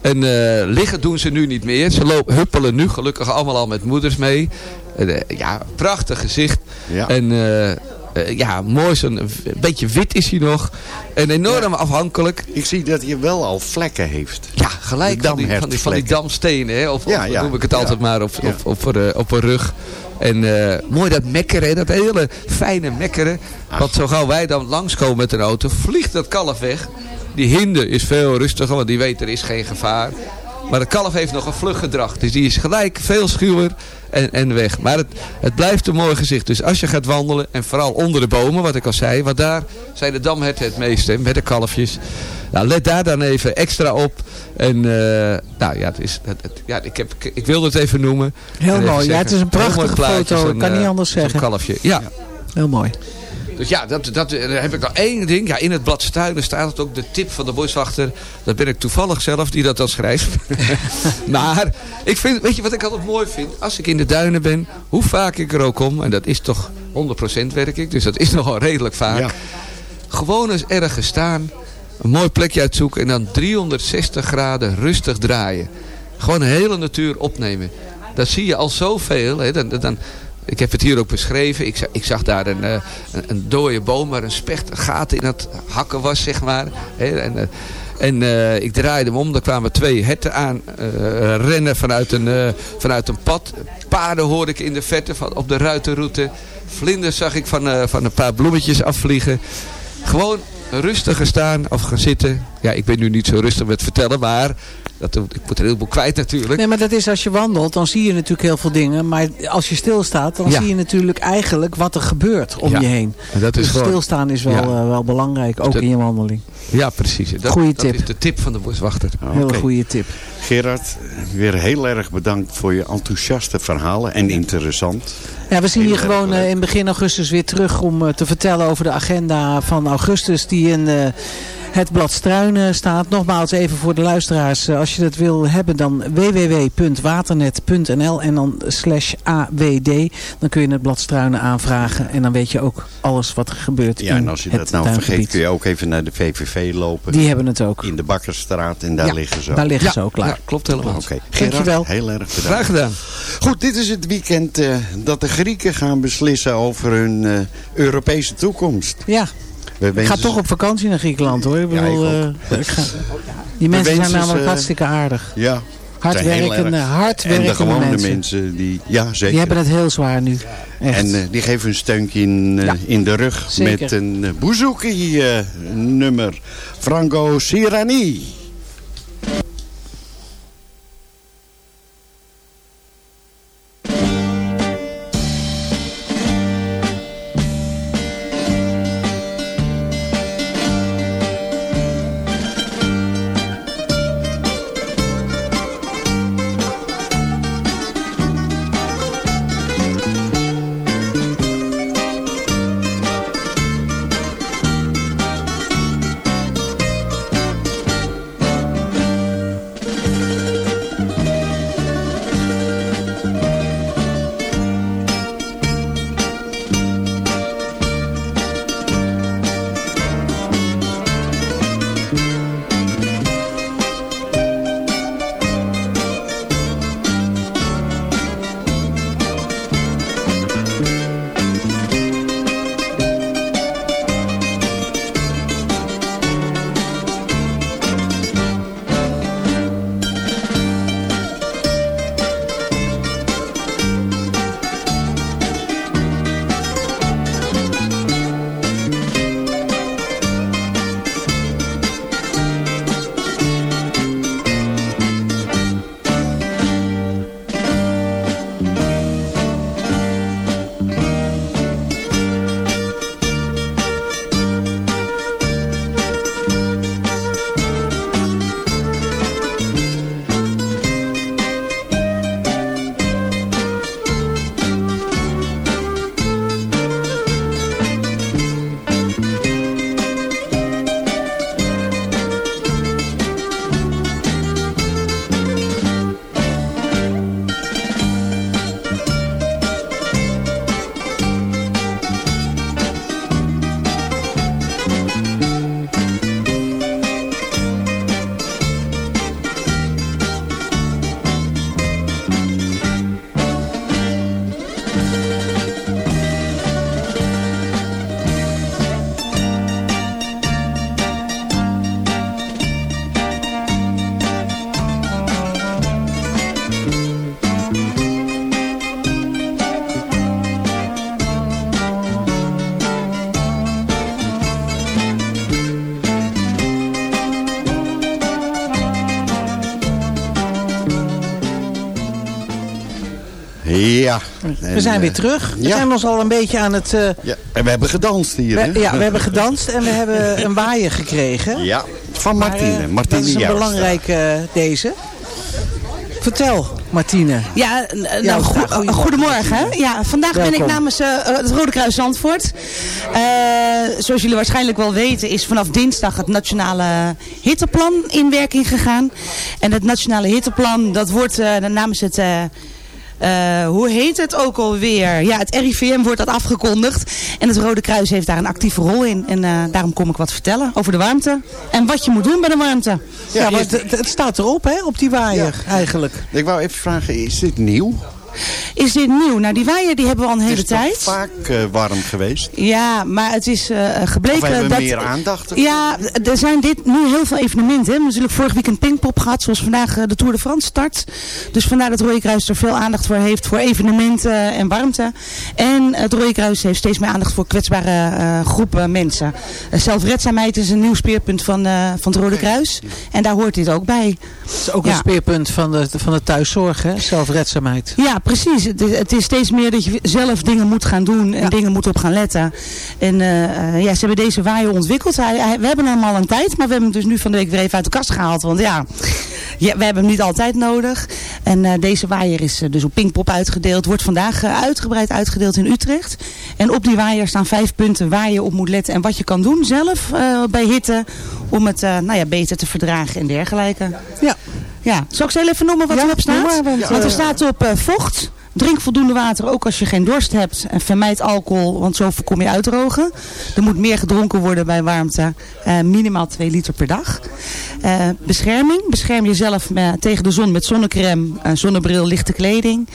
En eh, liggen doen ze nu niet meer. Ze lopen, huppelen nu gelukkig allemaal al met moeders mee. En, eh, ja, prachtig gezicht. Ja. En eh, eh, ja, mooi. Zo'n een beetje wit is hij nog. En enorm afhankelijk. Ik zie dat hij wel al vlekken heeft. Ja, gelijk van die, van, die, van die damhertvlekken. damstenen. Hè? Of, Ja, of ja, noem ik het altijd maar op, op, op, op, een- op een rug. En eh, mooi dat mekkeren, dat hele fijne mekkeren. Want zo gauw wij dan langskomen met een auto, vliegt dat kalf weg. Die hinder is veel rustiger, want die weet er is geen gevaar. Maar het kalf heeft nog een vlug gedrag. Dus die is gelijk veel schuwer en, en weg. Maar het, het blijft een mooi gezicht. Dus als je gaat wandelen, en vooral onder de bomen, wat ik al zei. Want daar zijn de damherten het meeste, met de kalfjes. Nou, let daar dan even extra op. En eh, nou ja, het is, het, het- ja ik, heb, ik wilde het even noemen. Heel mooi. Ja, het is een prachtige foto. Ik kan niet eh, anders zeggen. kalfje. Ja. Heel mooi. Dus ja, dat, dat, dan heb ik nog één ding. Ja, in het blad Stuinen staat het ook de tip van de boswachter. Dat ben ik toevallig zelf die dat dan schrijft. maar ik vind, weet je wat ik altijd mooi vind? Als ik in de duinen ben, hoe vaak ik er ook kom. En dat is toch 100% werk ik. Dus dat is nogal redelijk vaak. Ja. Gewoon eens ergens staan. Een mooi plekje uitzoeken. En dan 360 graden rustig draaien. Gewoon de hele natuur opnemen. Dat zie je al zoveel. Hè. Dan, dan, ik heb het hier ook beschreven. Ik ik zag daar een, eh, een, een dode boom waar een specht een gaten in het hakken was, zeg maar. En, eh, en eh, ik draaide hem om. Er kwamen twee herten aan rennen vanuit een, vanuit een pad. Paarden hoorde ik in de verte van, op de ruitenroute. Vlinders zag ik van, van een paar bloemetjes afvliegen. Gewoon rustiger staan of gaan zitten. Ja, ik ben nu niet zo rustig met vertellen, maar dat, ik moet er een heleboel kwijt natuurlijk. Nee, maar dat is als je wandelt, dan zie je natuurlijk heel veel dingen. Maar als je stilstaat, dan Ja. zie je natuurlijk eigenlijk wat er gebeurt om Ja. je heen. En dat is dus gewoon- stilstaan is wel, Ja. eh, wel belangrijk, ook dat- in je wandeling. Ja, precies. Dat, Goeie dat tip. is de tip van de boswachter. Oké. goede tip. Gerard, weer heel erg bedankt voor je enthousiaste verhalen en interessant. Ja, we zien Heel hier erg gewoon leuk. eh, in begin augustus weer terug om eh, te vertellen over de agenda van augustus die in eh, het blad Struinen staat. Nogmaals even voor de luisteraars, eh, als je dat wil hebben dan www.waternet.nl en dan slash AWD. Dan kun je het blad Struinen aanvragen en dan weet je ook alles wat er gebeurt Ja, in en als je het dat nou vergeet kun je ook even naar de VVV lopen. Die hebben het ook. In de Bakkerstraat en daar Ja, liggen ze Daar ook. liggen Ja, ze ook klaar. ja, klopt helemaal. Oké, Gerard, Dankjewel. heel erg bedankt. Graag gedaan. Goed, dit is het weekend eh, dat de Grieken gaan beslissen over hun eh, Europese toekomst. Ja, We ik ga toch op vakantie naar Griekenland hoor. Ik Ja, bedoel, ik eh, ik ga- die mensen zijn namelijk hartstikke aardig. Ja, Hard zijn heel werkende, erg. hard En de gewone mensen. mensen, die, ja zeker. Die hebben het heel zwaar nu. Echt. En eh, die geven een steuntje in, eh, Ja, in de rug zeker. met een uh, bouzouki-nummer. Franco Sirani. We zijn weer terug. We ja. zijn ons al een beetje aan het... eh, Ja, en we hebben gedanst hier, hè? ja, we hebben gedanst en we hebben een waaier gekregen. Ja, van Maar, Martine. eh, Martine Dat is een Jouwstra. belangrijke eh, deze. Vertel, Martine. Ja, nou, Ja, goe- goedemorgen. eh. Ja, vandaag ben ik namens eh, het Rode Kruis Zandvoort. Eh, zoals jullie waarschijnlijk wel weten is vanaf dinsdag het Nationale Hitteplan in werking gegaan. En het Nationale Hitteplan, dat wordt eh, namens het... eh, hoe heet het ook alweer? Ja, het RIVM wordt dat afgekondigd. En het Rode Kruis heeft daar een actieve rol in. En eh, daarom kom ik wat vertellen over de warmte. En wat je moet doen bij de warmte. Ja, maar het, het staat erop, hè, op die waaier, eigenlijk. Ik wou even vragen, is dit nieuw? Is dit nieuw? Nou, die waaier die hebben we al een Het hele is toch tijd. vaak eh, warm geweest? Ja, maar het is eh, gebleken hebben we dat... meer aandacht? Ja, er zijn dit nu heel veel evenementen. We hebben natuurlijk vorig weekend Pinkpop gehad, zoals vandaag eh, de Tour de France start. Dus vandaar dat Rode Kruis er veel aandacht voor heeft voor evenementen en warmte. En het Rode Kruis heeft steeds meer aandacht voor kwetsbare eh, groepen mensen. Zelfredzaamheid is een nieuw speerpunt van, eh, van het Rode Kruis. En daar hoort dit ook bij. Het is ook Ja. een speerpunt van de, van de thuiszorg, hè? zelfredzaamheid. Ja, precies. Het is, het is steeds meer dat je zelf dingen moet gaan doen en dingen moet op gaan letten. En eh, eh, ja, ze hebben deze waaier ontwikkeld. Hij, hij- we hebben hem al een tijd, maar we hebben hem dus nu van de week weer even uit de kast gehaald. Want ja, ja we hebben hem niet altijd nodig. En eh, deze waaier is dus op Pinkpop uitgedeeld. Wordt vandaag uitgebreid uitgedeeld in Utrecht. En op die waaier staan vijf punten waar je op moet letten. En wat je kan doen zelf bij hitte om het nou ja, beter te verdragen en dergelijke. Ja. Ja, zal ik zo even noemen wat Ja, erop staat? maar, want, want er eh, staat op eh, vocht. Drink voldoende water, ook als je geen dorst hebt. En vermijd alcohol, want zo voorkom je uitdrogen. Er moet meer gedronken worden bij warmte. Eh, minimaal 2 liter per dag. Eh, bescherming. Bescherm jezelf met- tegen de zon met zonnecrème, eh, zonnebril, lichte kleding.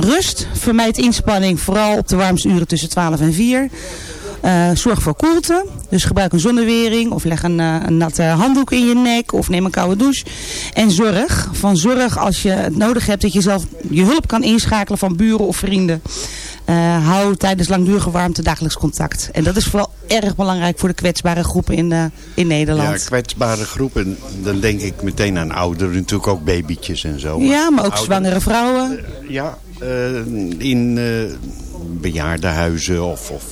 Rust. Vermijd inspanning, vooral op de warmste uren tussen 12 en 4. Eh, zorg voor koelte. Dus gebruik een zonnewering of leg een, eh, een natte handdoek in je nek of neem een koude douche. En zorg, van zorg als je het nodig hebt dat je zelf je hulp kan inschakelen van buren of vrienden. Eh, hou tijdens langdurige warmte dagelijks contact. En dat is vooral erg belangrijk voor de kwetsbare groepen in, in Nederland. Ja, kwetsbare groepen. Dan denk ik meteen aan ouderen, natuurlijk ook babytjes en zo. Ja, maar ook Ouderen- zwangere vrouwen. Ja, in bejaardenhuizen of, of...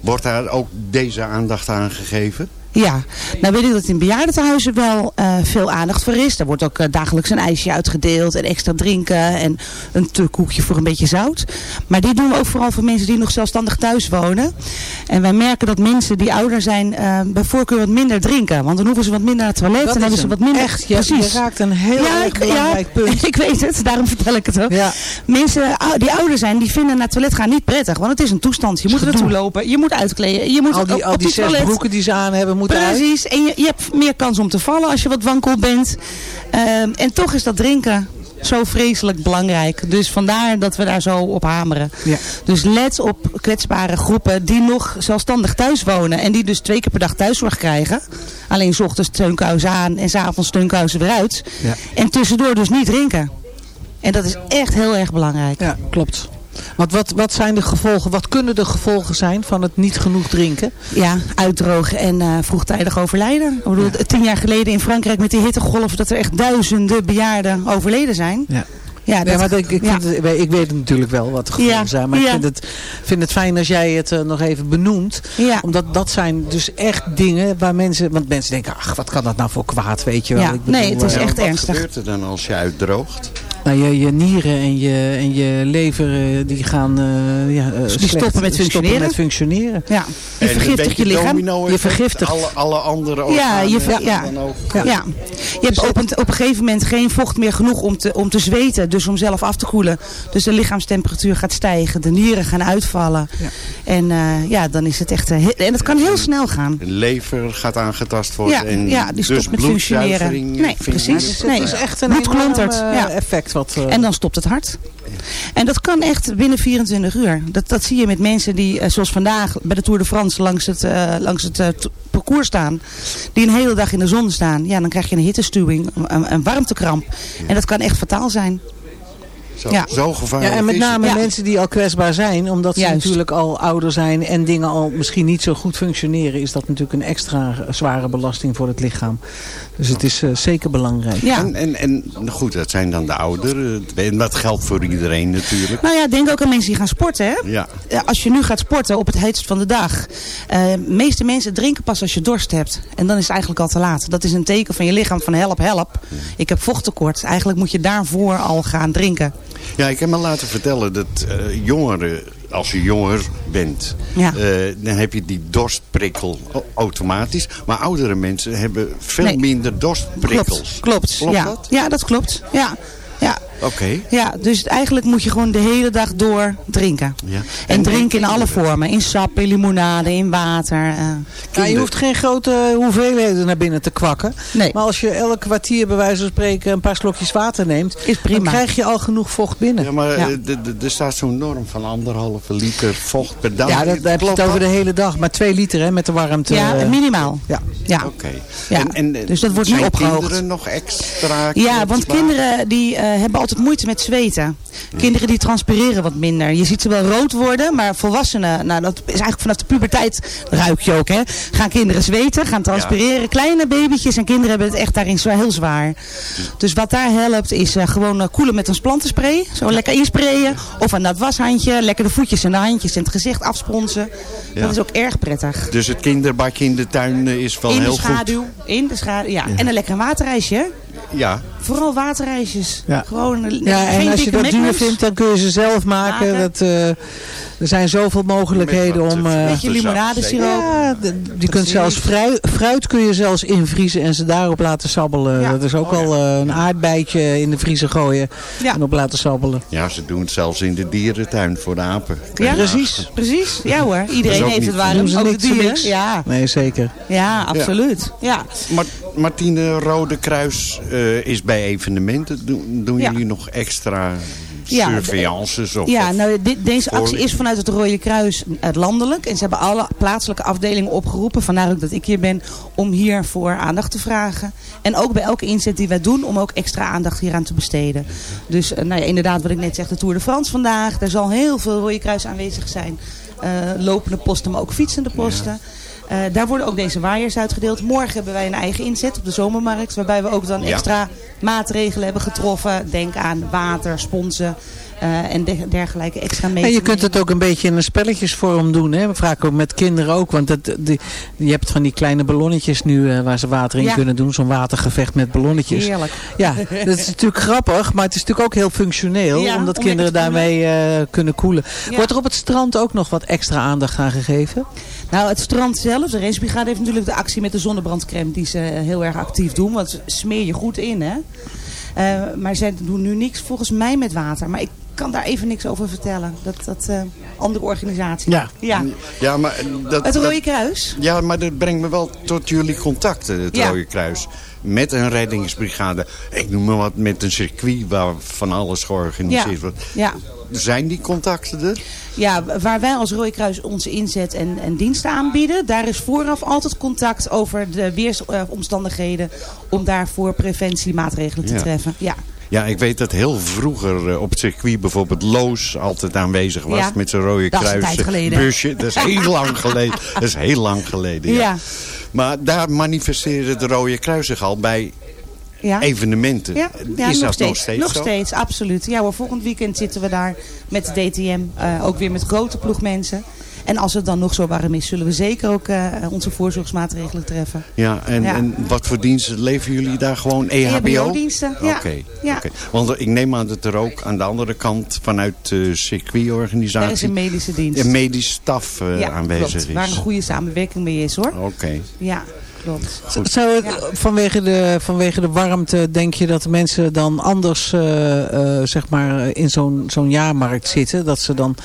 Wordt daar ook deze aandacht aan gegeven? Ja, nou weet ik dat in bejaardentehuizen wel eh, veel aandacht voor is. Er wordt ook eh, dagelijks een ijsje uitgedeeld en extra drinken en een tukkoekje voor een beetje zout. Maar dit doen we ook vooral voor mensen die nog zelfstandig thuis wonen. En wij merken dat mensen die ouder zijn eh, bij voorkeur wat minder drinken. Want dan hoeven ze wat minder naar het toilet Dat en hebben ze wat minder... echt, je- je raakt een heel erg ik, belangrijk ja, punt. Ik weet het, daarom vertel ik het ook. Ja. Mensen die ouder zijn, die vinden naar het toilet gaan niet prettig. Want het is een toestand. Je moet er naartoe lopen, je moet uitkleden, je moet Al op- die, al die zes toilet. broeken die ze aan hebben uit. Precies, en je, je hebt meer kans om te vallen als je wat wankel bent. Ehm, en toch is dat drinken zo vreselijk belangrijk. Dus vandaar dat we daar zo op hameren. Ja. Dus let op kwetsbare groepen die nog zelfstandig thuis wonen. En die dus twee keer per dag thuiszorg krijgen. Alleen 's ochtends steunkuizen aan en 's avonds weer uit. Ja. En tussendoor dus niet drinken. En dat is echt heel erg belangrijk. Ja, klopt. Want wat, wat zijn de gevolgen, wat kunnen de gevolgen zijn van het niet genoeg drinken? Ja, uitdrogen en eh, vroegtijdig overlijden. Ik bedoel, tien jaar geleden in Frankrijk met die hittegolf dat er echt duizenden bejaarden overleden zijn. Ja. Ja, Ja, maar ik, ik, ja. het- ik weet natuurlijk wel wat de gevolgen Ja, zijn. Maar ik ja. vind het, vind het fijn als jij het eh, nog even benoemt. Ja. Omdat dat zijn dus echt dingen waar mensen... Want mensen denken, ach, wat kan dat nou voor kwaad, weet je wel. Ja, Ik bedoel, nee, het is eh, echt Wat ernstig. gebeurt er dan als je uitdroogt? Nou, je, je nieren en je, en je lever eh, die gaan eh, ja, eh, slecht- stoppen met functioneren. met functioneren. Ja, je vergiftigt je lichaam. Je vergiftigt. Alle, alle andere Ja, organen je ver- ja. dan ook. Ja. Je hebt op een, op een gegeven moment geen vocht meer genoeg om te, om te zweten. Dus om zelf af te koelen. Dus de lichaamstemperatuur gaat stijgen. De nieren gaan uitvallen. Ja. En eh, ja, dan is het echt... en het kan heel snel gaan. De lever gaat aangetast worden. Ja, en ja, die stopt dus met functioneren. Nee, precies. Dus het Nee. is echt een enorm ja. effect. Wat, eh, En dan stopt het hart. En dat kan echt binnen 24 uur. Dat, dat zie je met mensen die, eh, zoals vandaag bij de Tour de France, langs het, eh, langs het parcours staan. Die een hele dag in de zon staan. Ja, dan krijg je een hittestuwing, een, een warmtekramp. En dat kan echt fataal zijn. Zo, Ja. zo gevaarlijk Ja, en met is name het. mensen die al kwetsbaar zijn, omdat ze Juist. natuurlijk al ouder zijn en dingen al misschien niet zo goed functioneren, is dat natuurlijk een extra zware belasting voor het lichaam. Dus het is eh, zeker belangrijk. Ja. En, en, en goed, dat zijn dan de ouderen. En dat geldt voor iedereen natuurlijk. Nou ja, denk ook aan mensen die gaan sporten. Hè? Ja. Als je nu gaat sporten op het heetst van de dag. eh, De meeste mensen drinken pas als je dorst hebt. En dan is het eigenlijk al te laat. Dat is een teken van je lichaam van help, help. Ik heb vochttekort. Eigenlijk moet je daarvoor al gaan drinken. Ja, ik heb me laten vertellen dat eh, jongeren, als je jonger bent, Ja. eh, dan heb je die dorstprikkel automatisch. Maar oudere mensen hebben veel Nee. minder dorstprikkels. Klopt, klopt. Klopt ja. dat? ja, dat klopt. Ja. Ja. Oké. ja, dus eigenlijk moet je gewoon de hele dag door drinken. Ja. En, drinken in alle vormen. In sap, in limonade, in water. eh. Ja, je hoeft geen grote hoeveelheden naar binnen te kwakken. Nee. Maar als je elk kwartier bij wijze van spreken een paar slokjes water neemt, Is prima. dan krijg je al genoeg vocht binnen. Ja, maar Ja. eh, er staat zo'n norm van anderhalve liter vocht per dag. Ja, dat, heb je het over de hele dag. Maar twee liter hè, met de warmte. ja, eh, minimaal. ja. Ja. Oké. Ja, En, en, dus dat wordt nu opgehoogd. kinderen nog extra Ja, want kinderen die eh, hebben altijd moeite met zweten. Kinderen die transpireren wat minder. Je ziet ze wel rood worden, maar volwassenen, nou dat is eigenlijk vanaf de puberteit, ruik je ook hè. Gaan kinderen zweten, gaan transpireren. Kleine babytjes en kinderen hebben het echt daarin zwaar, heel zwaar. Dus wat daar helpt is eh, gewoon eh, koelen met ons plantenspray. Zo lekker insprayen. Of een nat washandje, lekker de voetjes en de handjes en het gezicht afspronsen. Ja. Dat is ook erg prettig. Dus het kinderbakje in de tuin eh, is wel in heel de schaduw, in de schaduw, ja. En een lekker goed. Ja, Vooral waterreisjes. Ja. Gewoon een- Ja, geen en als je dat duur vindt, dan kun je ze zelf maken. Maken. Dat, eh, er zijn zoveel mogelijkheden om... eh, eh, Beetje limonadesiroop. ja, de- je kunt zelfs fruit, fruit kun je zelfs invvriezen en ze daarop laten sabbelen. Ja. Dat is ook al eh, een aardbeidje in de vriezer gooien Ja. en op laten sabbelen. ja, ze doen het zelfs in de dierentuin voor de apen. Ja, Precies. Precies. Ja hoor. Iedereen heeft het warm. Doen ze Ook de dieren. niks? Ja. Nee, zeker. ja, absoluut. Ja. Maar, Martine, Rode Kruis eh, is bij evenementen. Doen, doen jullie nog extra Ja, surveillances? Of, Ja, nou, dit, deze actie is vanuit het Rode Kruis eh, landelijk. En ze hebben alle plaatselijke afdelingen opgeroepen. Vandaar ook dat ik hier ben om hiervoor aandacht te vragen. En ook bij elke inzet die wij doen om ook extra aandacht hieraan te besteden. Dus eh, nou ja, inderdaad wat ik net zeg, de Tour de France vandaag. Er zal heel veel Rode Kruis aanwezig zijn. Eh, lopende posten, maar ook fietsende posten. Eh, daar worden ook deze waaiers uitgedeeld. Morgen hebben wij een eigen inzet op de zomermarkt. Waarbij we ook dan Ja. extra maatregelen hebben getroffen. Denk aan water, sponsen eh, en de- dergelijke extra En metingen. je kunt het ook een beetje in een spelletjesvorm doen. Hè? Vaak ook met kinderen ook. Want dat, die, je hebt van die kleine ballonnetjes nu eh, waar ze water in Ja. kunnen doen. Zo'n watergevecht met ballonnetjes. Heerlijk. Ja, dat is natuurlijk grappig. Maar het is natuurlijk ook heel functioneel. Ja, omdat om kinderen daarmee eh, kunnen koelen. Ja. Wordt er op het strand ook nog wat extra aandacht aan gegeven? Nou, het strand zelf, de racebrigade heeft natuurlijk de actie met de zonnebrandcrème die ze eh, heel erg actief doen. Want smeer je goed in, hè. Eh, maar zij doen nu niks volgens mij met water. Maar ik kan daar even niks over vertellen. Dat, dat eh, andere organisatie. Ja. ja. ja, maar dat, Het Rode dat- Kruis. ja, maar dat brengt me wel tot jullie contacten, het Ja. Rode Kruis. Met een reddingsbrigade. Ik noem maar wat, met een circuit waar van alles georganiseerd Ja. wordt. Ja. Zijn die contacten er? Ja, waar wij als Rode Kruis onze inzet en, en diensten aanbieden, daar is vooraf altijd contact over de weersomstandigheden om daarvoor preventiemaatregelen te Ja. treffen. Ja. Ja, ik weet dat heel vroeger eh, op het circuit bijvoorbeeld Loos altijd aanwezig was Ja. met zijn rode Dat is een kruis tijd geleden. busje. Dat is heel lang geleden. Dat is heel lang geleden, ja. Ja. Maar daar manifesteerde de Rode Kruis zich al bij Ja. evenementen. Ja, ja is nog dat steeds. nog steeds Nog zo? steeds, absoluut. Ja hoor, volgend weekend zitten we daar met de DTM. eh, ook weer met grote ploeg mensen. En als het dan nog zo warm is, zullen we zeker ook eh, onze voorzorgsmaatregelen treffen. Ja, en, Ja. en wat voor diensten leven jullie daar gewoon? E EHBO? EHBO-diensten, ja. Oké, Ja. oké. want ik neem aan dat er ook aan de andere kant vanuit de circuitorganisatie... Er is een medische dienst. een medisch staf eh, ja, aanwezig klopt. is. Waar een goede samenwerking mee is hoor. Oké. Ja, klopt. Zou het, vanwege, de, vanwege de warmte denk je dat mensen dan anders eh, eh, zeg maar in zo'n zo'n jaarmarkt zitten? Dat ze dan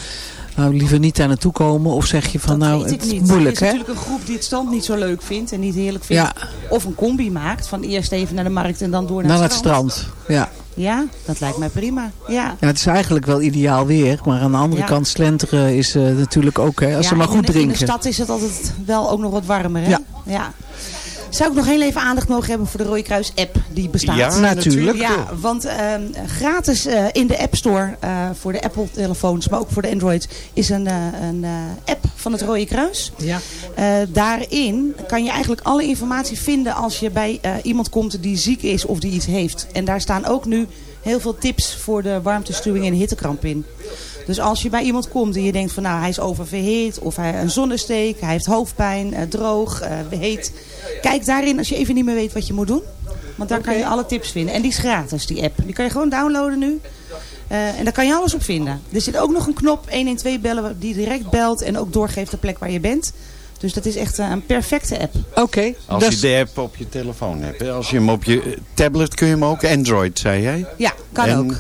nou, liever niet daar naartoe komen? Of zeg je van dat nou het is moeilijk er is hè? natuurlijk een groep die het stand niet zo leuk vindt en niet heerlijk vindt. Ja. Of een combi maakt van eerst even naar de markt en dan door naar, Naar het het strand. strand. Ja. Ja, dat lijkt mij prima. Ja. ja, het is eigenlijk wel ideaal weer. Maar aan de andere Ja. kant slenteren is eh, natuurlijk ook hè, als Ja, ze maar goed drinken. In de stad is het altijd wel ook nog wat warmer, hè? Ja. ja. Zou ik nog heel even aandacht mogen hebben voor de Rode Kruis app die bestaat? Ja, natuurlijk. Ja, want ehm, gratis eh, in de App Store eh, voor de Apple telefoons, maar ook voor de Android, is een, eh, een eh, app van het Rode Kruis. Ja. Eh, daarin kan je eigenlijk alle informatie vinden als je bij eh, iemand komt die ziek is of die iets heeft. En daar staan ook nu heel veel tips voor de warmtestuwing en hittekramp in. Dus als je bij iemand komt en je denkt van nou hij is oververhit of hij een zonnesteek, hij heeft hoofdpijn, eh, droog, eh, heet. Kijk daarin als je even niet meer weet wat je moet doen. Want daar kan je alle tips vinden. En die is gratis, die app. Die kan je gewoon downloaden nu. Eh, en daar kan je alles op vinden. Er zit ook nog een knop 112 bellen die direct belt en ook doorgeeft de plek waar je bent. Dus dat is echt eh, een perfecte app. Oké. Als je de app op je telefoon hebt. hè. Als je hem op je tablet kun je hem ook. Android, zei jij? Ja, kan en, ook.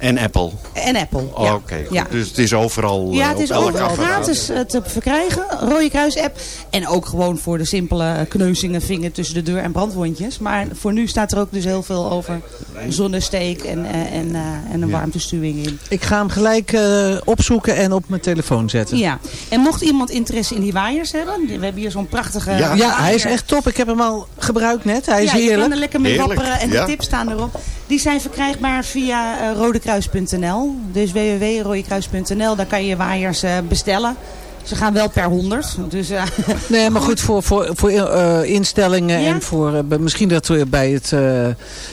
En Apple. En Apple. Oh, ja. Oké, goed. Ja. dus het is overal Ja, eh, het is overal gratis eh, te verkrijgen. Rode Kruis app. En ook gewoon voor de simpele kneuzingen, vinger tussen de deur en brandwondjes. Maar voor nu staat er ook dus heel veel over zonnesteek en, eh, en, eh, en een Ja. warmtestuwing in. Ik ga hem gelijk eh, opzoeken en op mijn telefoon zetten. Ja, en mocht iemand interesse in die waaiers hebben. We hebben hier zo'n prachtige Ja. Ja, hij is echt top. Ik heb hem al gebruikt net. Hij is ja, je kan heerlijk. er lekker mee Heerlijk, wapperen en de tips staan erop. Die zijn verkrijgbaar via eh, rodekruis.nl. Dus www.rodekruis.nl. Daar kan je waaiers eh, bestellen. Ze gaan wel per 100. Dus, eh, Nee, maar goed, voor, voor, voor eh, instellingen Ja. en voor misschien dat we bij het eh,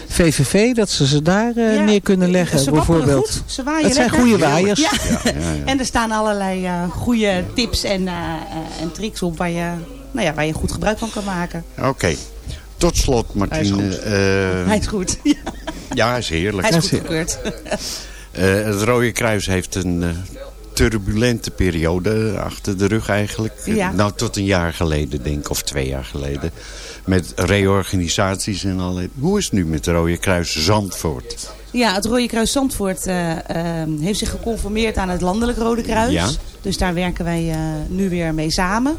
VVV, dat ze ze daar eh, ja, neer kunnen leggen, ze bijvoorbeeld. Goed. Ze waaien Het zijn lekker. goede waaiers. Ja. Ja, ja, ja. En er staan allerlei eh, goede tips en, en tricks op waar je, nou ja, waar je goed gebruik van kan maken. Oké. Tot slot, Martine. Hij is goed. eh, Hij is goed. Ja, hij is heerlijk. hij is goed gekeurd. Eh, het Rode Kruis heeft een eh, turbulente periode achter de rug eigenlijk. Ja. Nou, tot een jaar geleden denk ik, of twee jaar geleden. Met reorganisaties en allerlei. Hoe is het nu met het Rode Kruis Zandvoort? Ja, het Rode Kruis Zandvoort eh, eh, heeft zich geconformeerd aan het Landelijk Rode Kruis. Ja. Dus daar werken wij eh, nu weer mee samen.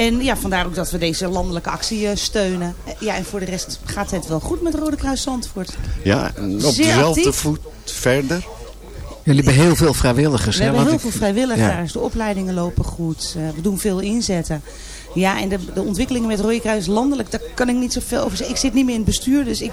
En ja, vandaar ook dat we deze landelijke actie eh, steunen. Ja, en voor de rest gaat het wel goed met Rode Kruis Zandvoort. Ja, en op Zeer dezelfde actief. voet verder. Jullie hebben heel veel vrijwilligers. We hè? hebben heel ik- veel vrijwilligers. De opleidingen lopen goed. Eh, we doen veel inzetten. Ja, en de, de ontwikkelingen met Rode Kruis landelijk, daar kan ik niet zoveel over zeggen. Ik zit niet meer in het bestuur, dus ik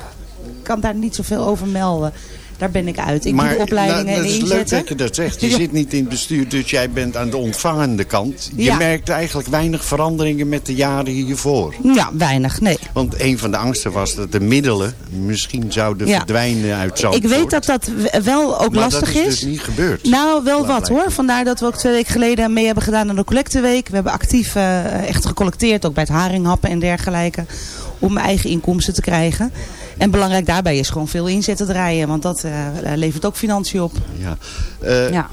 kan daar niet zoveel over melden. Daar ben ik uit. Ik doe de opleidingen en dat de is leuk dat je dat zegt. Je Ja. zit niet in het bestuur, dus jij bent aan de ontvangende kant. Je Ja. merkt eigenlijk weinig veranderingen met de jaren hiervoor. Ja, weinig, nee. Want een van de angsten was dat de middelen misschien zouden Ja. verdwijnen uit Zandvoort. Ik weet dat dat wel ook maar lastig dat is. is. dus niet gebeurd. Nou, wel wat hoor. Vandaar dat we ook twee weken geleden mee hebben gedaan aan de collecteweek. We hebben actief eh, echt gecollecteerd, ook bij het haringhappen en dergelijke. Om mijn eigen inkomsten te krijgen. En belangrijk daarbij is gewoon veel inzetten draaien. Want dat eh, levert ook financiën op. Ja. Eh, Ja.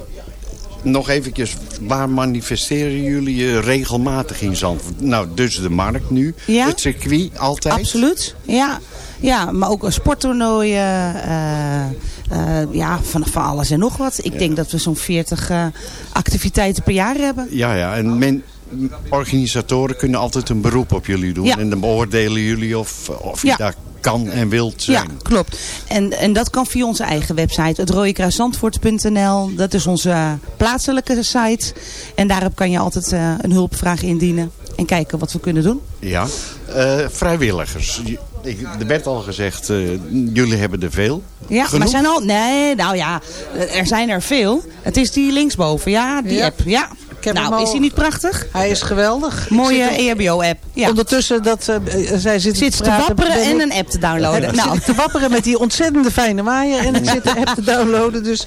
Nog eventjes, waar manifesteren jullie je regelmatig in Zandvoort? Nou, dus de markt nu. Ja. Het circuit altijd. Absoluut. Ja. ja, maar ook sporttoernooien. eh, eh, ja, van, van alles en nog wat. Ik denk dat we zo'n 40 eh, activiteiten per jaar hebben. Ja, ja. En men, organisatoren kunnen altijd een beroep op jullie doen. Ja. En dan beoordelen jullie of, of je Ja. daar kan en wilt zijn. Ja, klopt. En, en dat kan via onze eigen website, het rooikruiszandvoort.nl. Dat is onze plaatselijke site. En daarop kan je altijd eh, een hulpvraag indienen en kijken wat we kunnen doen. Ja. Eh, vrijwilligers. Ik, er werd al gezegd, eh, jullie hebben er veel. Ja, Genoeg? maar zijn al... Nee, nou ja, er zijn er veel. Het is die linksboven, ja, die Ja. app. Ja. Heb hem Nou, al- is die niet prachtig? Hij is geweldig. Mooie EHBO-app. Ja. Ondertussen dat eh, eh, zij zit, Zit te praten, wapperen en een app te downloaden. Nou. zit te wapperen met die ontzettende fijne waaier. En ik zit de app te downloaden. Dus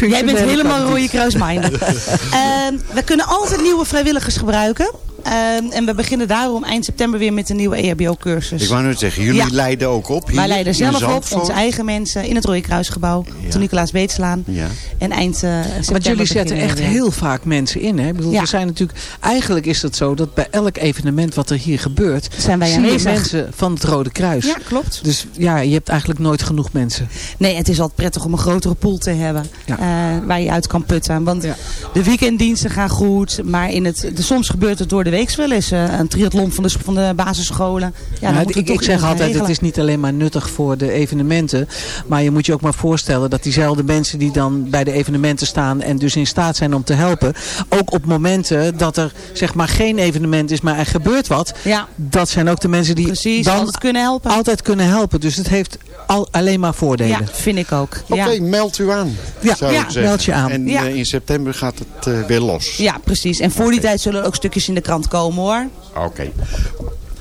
Jij bent helemaal rode Rode Kruisminder. Ehm we kunnen altijd nieuwe vrijwilligers gebruiken. Ehm, en we beginnen daarom eind september weer met een nieuwe EHBO-cursus. Ik wou net zeggen, jullie Ja. leiden ook op hier Wij leiden zelf op, onze eigen mensen, in het Rode Kruisgebouw. Ja. Te Nicolaas Beetslaan. Ja. En eind eh september Want jullie zetten echt weer. heel vaak mensen in. Hè? Ik bedoel, Ja. we zijn natuurlijk, eigenlijk is het zo dat bij elk evenement wat er hier gebeurt... Zijn wij aanwezig. mensen van het Rode Kruis. Ja, klopt. Dus ja, je hebt eigenlijk nooit genoeg mensen. Nee, het is altijd prettig om een grotere pool te hebben. Ja. eh, waar je uit kan putten. Want Ja. de weekenddiensten gaan goed. Maar in het, de, soms gebeurt het door de weeks wel eens. eh, een triathlon van de, van de basisscholen. Ja, moeten we ik, toch ik zeg altijd, het is niet alleen maar nuttig voor de evenementen. Maar je moet je ook maar voorstellen dat diezelfde mensen die dan bij de evenementen staan en dus in staat zijn om te helpen. Ook op momenten dat er zeg maar geen evenement is, maar er gebeurt wat. Ja. Dat zijn ook de mensen die Precies, dan altijd kunnen helpen. altijd kunnen helpen. Dus het heeft al, alleen maar voordelen. Ja, vind ik ook. Oké, Ja. meld u aan. Ja, zou ja, meld je aan. En Ja. eh, in september gaat het eh, weer los. ja, precies. En voor die tijd zullen er ook stukjes in de krant komen hoor. Oké.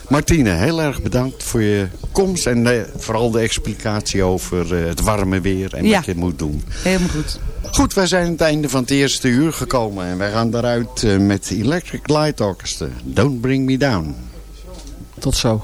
Martine, heel erg bedankt voor je komst en eh, vooral de explicatie over eh, het warme weer en Ja. wat je moet doen. Helemaal goed. Goed, wij zijn aan het einde van het eerste uur gekomen en wij gaan daaruit eh, met Electric Light Orchestra. Don't Bring Me Down. Tot zo.